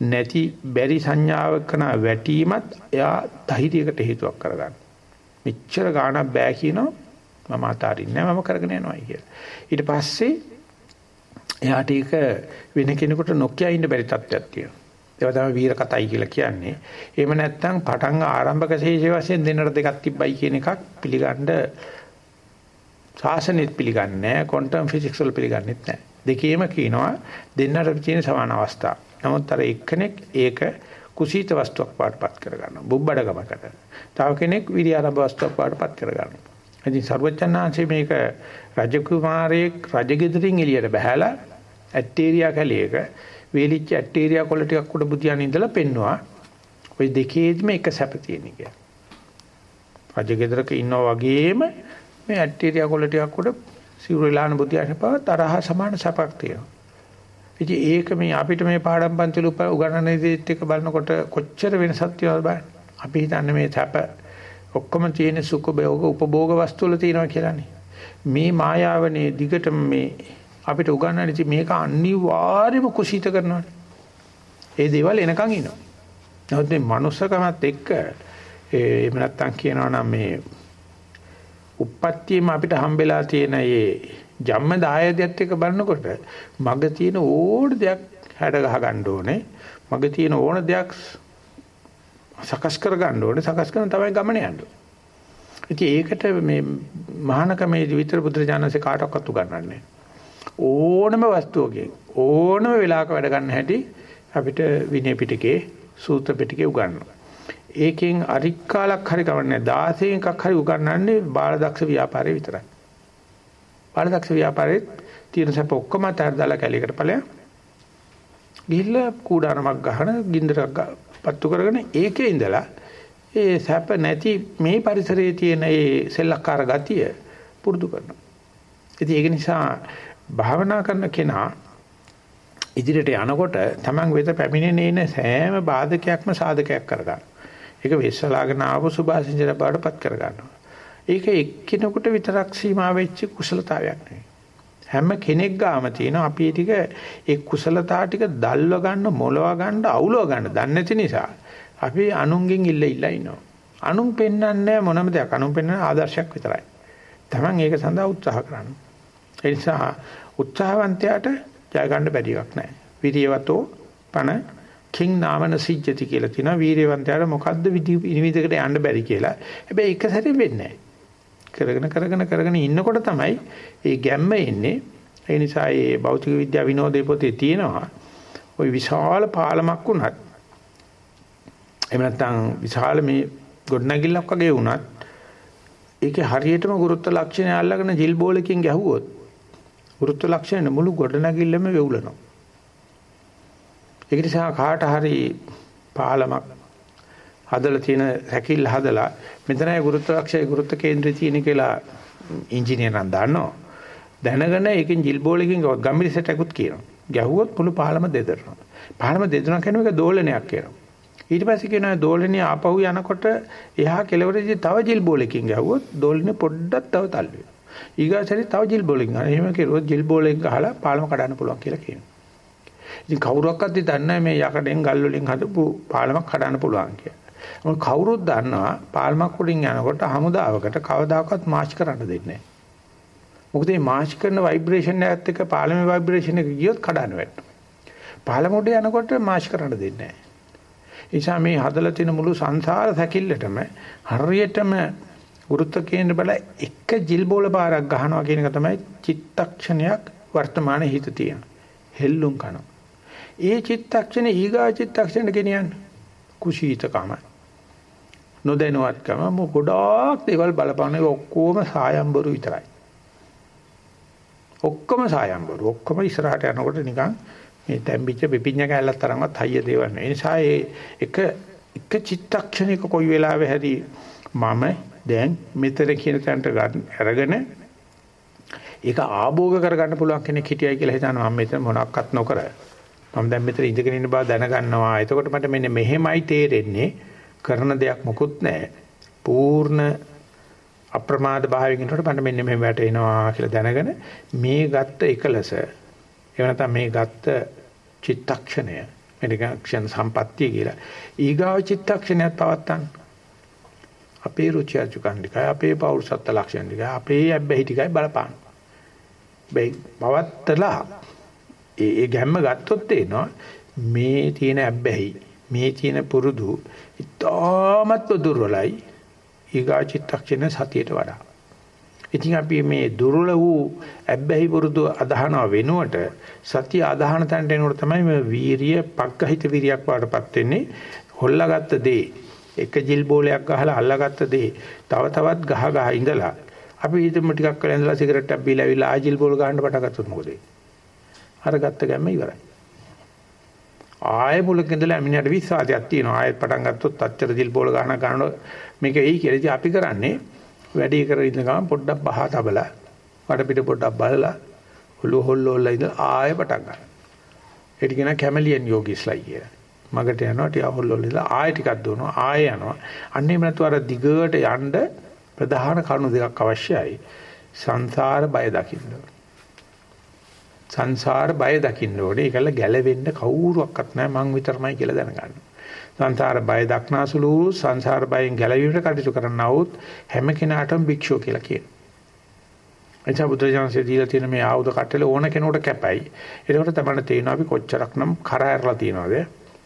නැති බැරි සංඥාවකන වැටීමත් එයා ධෛර්යයකට හේතුවක් කරගන්න. මෙච්චර ගාණක් බෑ කියනවා මම අතාරින්නේ නැහැ මම කරගෙන යනවා කියලා. ඊට පස්සේ එයාට ඒක වෙන කෙනෙකුට නොකිය ඉන්න බැරි තත්ත්වයක් තියෙනවා. ඒවා තමයි වීර කතයි කියලා කියන්නේ. එහෙම නැත්නම් පටන් ආරම්භක ශේෂය වශයෙන් දෙන්නට දෙකක් තිබ්බයි කියන එකක් පිළිගන්න සාසනෙත් පිළිගන්නේ නැහැ, ක්වොන්ටම් ෆිසික්ස් වල පිළිගන්නෙත් නැහැ. දෙකේම කියනවා දෙන්නට තියෙන සමාන අවස්ථා. නමුත් අර එක්කෙනෙක් ඒක කුසීත වස්තුවක් පාටපත් කරගන්නවා. බුබ්බඩකමකට. තව කෙනෙක් විරි ආරම්භ වස්තුවක් පාටපත් කරගන්නවා. ඉතින් සර්වචන්නාංශේ මේක රජකුමාරයෙක් රජගෙදරින් එළියට බහැලා ඇටේරියා කැලේක වේලිච්ච ඇටේරියා කොළ ටිකක් උඩ බුදියාන ඉඳලා පෙන්නවා. ওই දෙකේදිම එක සැප තියෙන කියලා. රජගෙදරක ඉන්නා වගේම මේ ඇටේරියා කොළ ටිකක් උඩ සිවුරලාන බුදියාන පව තරහ සමාන සැපක් තියෙනවා. ඉතින් ඒක මේ අපිට මේ පාඩම් පන්තිල උගන්වන දේත් එක බලනකොට කොච්චර වෙනසක් තියෙනවද බලන්න. අපි හිතන්නේ මේ සැප ඔක්කොම තියෙන සුඛ භෝග උපභෝග වස්තු වල තියෙනවා කියලානේ. මේ මායාවනේ දිගටම මේ අපිට උගන්වන්නේ ඉතින් මේක අනිවාර්යයෙන්ම කුසීත කරනවානේ. ඒ දේවල් එනකන් ඉනවා. නමුත් මේ manussකමත් එක්ක එහෙම නැත්තම් කියනවා නම් මේ උප්පත්තියම අපිට හම්බෙලා තියෙන මේ ජම්ම දායදයත් එක්ක බලනකොට මග තියෙන ඕන දෙයක් හැඩ ගහ ගන්න ඕනේ. මග තියෙන ඕන දෙයක් සකස් කර ගන්න ඕනේ. සකස් කරන තමයි ගමන යන්නේ. ඉතින් ඒකට මේ මහානකමේදී විතර බුදුරජාණන්සේ කාටවත් උගන්වන්නේ ඕනම වස්තුවකින් ඕනම වෙලාවක වැඩ ගන්න හැටි අපිට විනය පිටකේ සූත්‍ර පිටකේ උගන්වනවා. ඒකෙන් අරික්කාලක් හරි කවන්නේ 16 එකක් හරි උගන්වන්නේ බාලදක්ෂ ව්‍යාපාරේ විතරයි. බාලදක්ෂ ව්‍යාපාරේ තියෙන සැප ඔක්කොම අතහැරලා කැලේකට ඵලයක්. ගිහිල්ලා කූඩාරමක් ගහන ගින්දරක් පත්තු කරගෙන ඒකේ ඉඳලා ඒ සැප නැති මේ පරිසරයේ තියෙන ඒ සෙල්ලක්කාර ගතිය පුරුදු කරනවා. ඉතින් ඒක නිසා භාවනා කරන කෙනා ඉදිරියට යනකොට Taman වෙත පැමිණෙන සෑම බාධකයක්ම සාධකයක් කරගන්න. ඒක වෙස්සලාගෙන ආපු සුභාසින්ජන බාඩපත් කරගන්නවා. ඒක එක්කිනෙකුට විතරක් සීමා වෙච්ච කුසලතාවයක් නෙවෙයි. හැම කෙනෙක් ගාම තියෙන අපි ටික ඒ කුසලතා ටික දල්ව ගන්න, මොලව ගන්න, අවුලව ගන්න දන්නේ නැති නිසා අපි අනුන්ගෙන් ඉල්ල ඉල්ල ඉනවා. අනුන් පෙන්වන්නේ මොනම දෙයක්. අනුන් පෙන්වන ආදර්ශයක් විතරයි. Taman ඒක සඳහා උත්සාහ කරන්න. ඒ නිසා උත්සාහවන්තයාට ජය ගන්න බැරි එකක් නැහැ. විරියවතෝ පණ කිං නාමන සිජ්ජති කියලා තියෙනවා. වීරයවන්තයාට මොකද්ද විනිවිදකට යන්න බැරි කියලා. හැබැයි එක සැරේ වෙන්නේ නැහැ. කරගෙන කරගෙන කරගෙන ඉන්නකොට තමයි ඒ ගැම්ම එන්නේ. ඒ නිසා මේ භෞතික විද්‍යා විනෝදේ පොතේ තියෙනවා. ওই විශාල පාලමක් වුණත් එහෙම නැත්නම් විශාල මේ ගොඩනැගිල්ලක් වගේ වුණත් ඒකේ හරියටම ගුරුත්ව ලක්ෂණය අල්ලගෙන ජිල් බෝලකින් ගැහුවොත් ගුරුත්ව ලක්ෂණ මුළු ගොඩනැගිල්ලම වෙවුලනවා. ඒක නිසා කාට හරි පාලමක් හදලා තියෙන හැකිල්ල හදලා මෙතනයි ගුරුත්වාකර්ෂණ ගුරුත්ව කේන්ද්‍රය තියෙන කියලා ඉංජිනේරන් දන්නවා. දැනගෙන ඒකෙන් ජිල් බෝලකින් ගම්මිරි සෙටකුත් කියනවා. ගැහුවොත් මුළු පාලම දෙදරනවා. පාලම දෙදරනවා කියන එක දෝලනයක් කියනවා. ඊට පස්සේ කියනවා දෝලනේ ආපහු යනකොට එහා කෙළවරදී තව ජිල් බෝලකින් ගැහුවොත් දෝලනේ පොඩ්ඩක් තව තල්ලු වෙනවා. ඊගාසරි තව ජිල් බෝලකින් ගන්න. එහෙම කෙරුවොත් ජිල් බෝලකින් ගහලා පාලම කඩන්න පුළුවන් කියලා කියනවා. ඉතින් කවුරක්වත් දන්නේ මේ යකඩෙන් ගල් වලින් හදපු පාලමක් හදන්න පුළුවන් කියලා. මොකද කවුරුත් දන්නවා පාලමක් උඩින් යනකොට හමුදාවකට කවදාකවත් මාච් කරන්න දෙන්නේ නැහැ. මොකද මේ මාච් කරන ভাইබ්‍රේෂන් එකත් එක්ක පාලමේ ভাইබ්‍රේෂන් එක ගියොත් කඩන්න වැටෙනවා. පාලම උඩ යනකොට මාච් කරන්න දෙන්නේ නැහැ. නිසා මේ හදලා තියෙන මුළු සංසාර සැකිල්ලටම හරියටම ගුරුත්ව කේන්ද්‍ර බල එක ජිල් බෝල පාරක් ගහනවා කියන එක තමයි චිත්තක්ෂණයක් වර්තමාන හිත තියෙන. හෙල්ලුම් කරනවා. ඒ චිත්තක්ෂණේ ඊගා චිත්තක්ෂණයට ගෙනියන්නේ කුසීතකම. නොදැනුවත්කම මො ගොඩාක් දේවල් බලපාන ඔක්කොම සායම්බරු විතරයි. ඔක්කොම සායම්බරු. ඔක්කොම ඉස්සරහට යනකොට නිකන් මේ තැම්බිච්ච පිපිඤ්ඤ කැලලක් තරම්වත් හයිය දේවල් නෙවෙයි. ඒ නිසා ඒ එක එක චිත්තක්ෂණයක කොයි වෙලාවෙ හැරි මම දැන් මෙතන කියන තැනට අරගෙන ඒක ආභෝග කරගන්න පුළුවන් කෙනෙක් හිටියයි කියලා හිතනවා මම මෙතන මොනක්වත් නොකර මම දැන් මෙතන ඉඳගෙන ඉන්න බව දැනගන්නවා. එතකොට මට මෙන්න මෙහෙමයි තේරෙන්නේ. කරන දෙයක් මොකුත් නැහැ. පූර්ණ අප්‍රමාද භාවයෙන් ඉන්නකොට මට මෙන්න මෙහෙම වැටෙනවා කියලා දැනගෙන මේ ගත්ත එකලස එහෙම නැත්නම් මේ ගත්ත චිත්තක්ෂණය මෙනිකක්ෂණ සම්පත්තිය කියලා. ඊගාව චිත්තක්ෂණයක් පවත්තන්න අපේ රුචි අරුචිකන් ටිකයි අපේ පෞරුෂත්ව ලක්ෂණ ටිකයි අපේ ඇබ්බැහි ටිකයි බලපාන. බයි පවත්තලා ඒ ඒ ගැම්ම ගත්තොත් තේනවා මේ තියෙන ඇබ්බැහි මේ තියෙන පුරුදු ඉතාමත් දුර්වලයි ඊගා චිත්තක්ෂණ සතියට වඩා. ඉතින් අපි මේ දුර්වල වූ ඇබ්බැහි පුරුදු අදහනව වෙනුවට සතිය අදහන තැනට එනකොට තමයි මේ වීරිය පග්ගහිත වීරියක් වඩපත් වෙන්නේ හොල්ලාගත්ත දේ එක ජිල් බෝලයක් ගහලා අල්ලගත්ත දේ තව තවත් ගහ ගහ ඉඳලා අපි හිතමු ටිකක් වෙලා ඉඳලා සිගරට් එකක් බීලා ඇවිල්ලා ආජිල් බෝල ගහන්න පටන් ගත්තොත් මොකද වෙන්නේ? අර ගත්ත ගැම්ම ඉවරයි. ආයෙ මුලක ඉඳලා මිනිහට විශ්වාසයක් තියෙනවා. ආයෙත් පටන් ගත්තොත් අච්චර ජිල් බෝල ගහන ගන්න මේක එයි කියලා. ඉතින් අපි කරන්නේ වැඩි කර ඉන්න ගමන් පොඩ්ඩක් බහ තබලා වඩ පිට පොඩ්ඩක් බලලා ඔළුව හොල්ලෝල්ලා ඉඳලා ආයෙ පටන් ගන්නවා. ඒක කියන කැමලියන් යෝගිස්ලා කියලා. මගට යනවා ටික හොල්ලොල් ඉඳලා ආයෙ ටිකක් දුවනවා ආයෙ යනවා අන්න එහෙම නැතුව අර දිගට යන්න ප්‍රධාන කරුණු දෙකක් අවශ්‍යයි සංසාර බය දකින්න සංසාර බය දකින්න ඕනේ ඒකල ගැලවෙන්න කවුරුවක්වත් නැහැ මං විතරමයි කියලා දැනගන්න සංසාර බය දක්නාසුළු සංසාර බයෙන් ගැලවීමට කටයුතු කරන්නවොත් හැම කෙනාටම භික්ෂුව කියලා කියනවා එචා බුදුජානසෙ දීලා තියෙන මේ ආයුධ කට්ටල ඕන කෙනෙකුට කැපයි. ඒකට තමයි තේරෙනවා අපි කොච්චරක්නම් කරා ඇරලා තියනවද?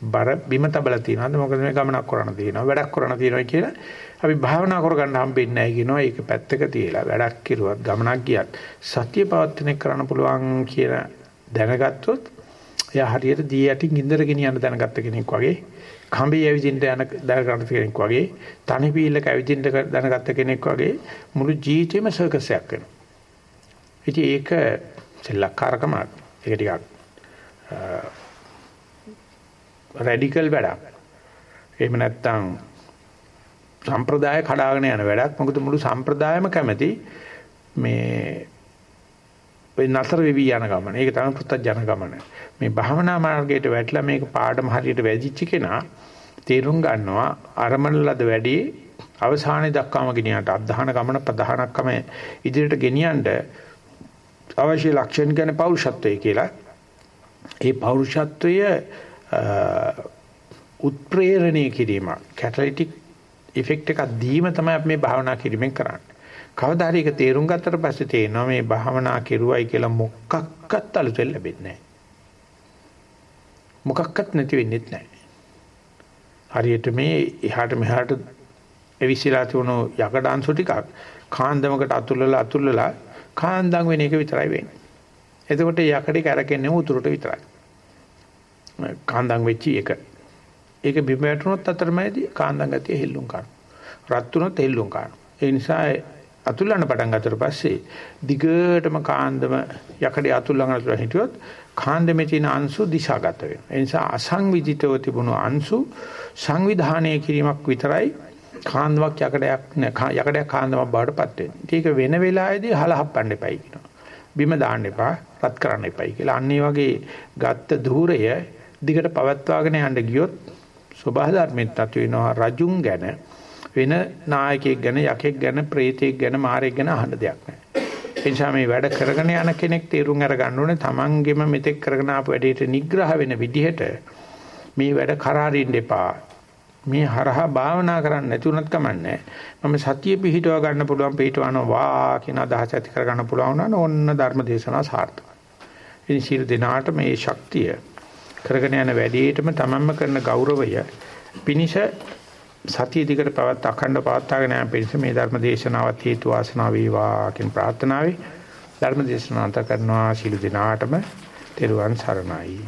බර බිම තබලා තියනවාද මොකද මේ ගමනක් කරන්න තියෙනවා වැඩක් කරන්න තියෙනවා කියලා අපි භාවනා කරගන්න හම්බෙන්නේ නැහැ කියනවා. ඒක පැත්තක තියලා වැඩක් කිරුවත් ගමනක් ගියත් සතිය පවත්වන කරන්න පුළුවන් කියන දැනගත්තොත් එයා හරියට දී යටින් ඉන්දර ගෙනියන්න දැනගත්ත කෙනෙක් වගේ කඹේ ඇවිදින්න යන දැනගත්ත කෙනෙක් වගේ තනි පීලක ඇවිදින්න දැනගත්ත කෙනෙක් වගේ මුළු ජීවිතේම සර්කස් එකක් වෙනවා. ඉතින් ඒක සෙල්ලක්කාරකමක්. ඒක ටිකක් රැඩිකල් වැඩක්. එහෙම නැත්නම් සම්ප්‍රදාය කඩාගෙන යන වැඩක්. මොකද මුළු සම්ප්‍රදායම කැමති මේ වෙ නතර වෙවි යන ගමන. ඒක තමයි පුත්තජන ගමන. මේ භාවනා මාර්ගයට වැටලා මේක පාඩම හරියට වැදිච්ච කෙනා තේරුම් ගන්නවා අරමන ලද වැඩි අවසානයේ දක්වාම ගෙනියන්නට අධධාන ගමන ප්‍රධානක්කම ඉදිරියට ගෙනියන්න අවශ්‍ය ලක්ෂණ ගැන පෞරුෂත්වය කියලා. ඒ පෞරුෂත්වය උත්ප්‍රේරණය කිරීම කැටලිටික් ඉෆෙක්ට් එකක් දීම තමයි අපි මේ භාවනා කිරීමෙන් කරන්නේ. කවදා හරි ඒක තේරුම් ගත්තට පස්සේ තේරෙනවා මේ භාවනා කෙරුවයි කියලා මොකක්වත් අලුතෙන් ලැබෙන්නේ නැහැ. මොකක්වත් නැති වෙන්නේ නැහැ. හරියට මේ එහාට මෙහාට එවිසිලා තියුණු යකඩ අංශු ටිකක් කාන්දමකට අතුල්ලලා අතුල්ලලා කාන්දම් වෙන එක විතරයි වෙන්නේ. එතකොට යකඩේ කැරකෙන්නේ උතුරට විතරයි. කාන්දම් වෙච්ච එක. ඒක බිම වැටුනොත් අතරමැදි කාන්දම් ගතිය හෙල්ලුම් කරනවා. රත් වුණොත් හෙල්ලුම් කරනවා. ඒ නිසා අතුල්ලන්න පටන් ගත්තට පස්සේ දිගටම කාන්දම යකඩේ අතුල්ලන අතුල හිටියොත් කාන්දමේ තියෙන අංශු දිශාගත වෙනවා. ඒ නිසා අසංවිධිතව තිබුණු අංශු සංවිධානය කිරීමක් විතරයි කාන්දමක් යකඩයක් නෑ යකඩයක් කාන්දමක් බවට පත් වෙන්නේ. ඒක වෙන වෙලාවෙදී හලහප්පන්න එපයි කියනවා. බිම දාන්න එපා, රත් කරන්න එපයි කියලා. අන්න වගේ ගත්ත ධූරය දිගට පවත්වාගෙන යන්න ගියොත් සබහා ධර්මෙත් තතු වෙනවා රජුන් ගැන වෙන නායකයෙක් ගැන යකෙක් ගැන ප්‍රේතයෙක් ගැන මාරයෙක් ගැන අහන්න දෙයක් නැහැ. ඒ නිසා මේ වැඩ කරගෙන යන කෙනෙක් තීරුම් අරගන්න ඕනේ තමන්ගෙම මෙතෙක් කරගෙන ආපු වැඩේට නිග්‍රහ වෙන විදිහට මේ වැඩ කරාරින්න එපා. මේ හරහා භාවනා කරන්න නැතුණත් කමන්නේ. මම සතිය පිහිටව ගන්න පුළුවන් පිහිටවනවා කියන අදහස ඇති කර ගන්න පුළුවන් නම් ඕන්න ධර්ම දේශනාව සාර්ථකයි. ඉතින් සියලු දෙනාට මේ ශක්තිය කරගෙන යන වැඩේටම තමන්ම කරන ගෞරවය පිනිෂ සතිය දිකට පවත් අඛණ්ඩ පවත්වාගෙන යාම පිණිස මේ ධර්ම දේශනාවත් හේතු වාසනා වේවා කියන ප්‍රාර්ථනාවයි. ධර්ම දේශනාන්ත කරනවා. ශිළු දිනාටම තෙරුවන් සරණයි.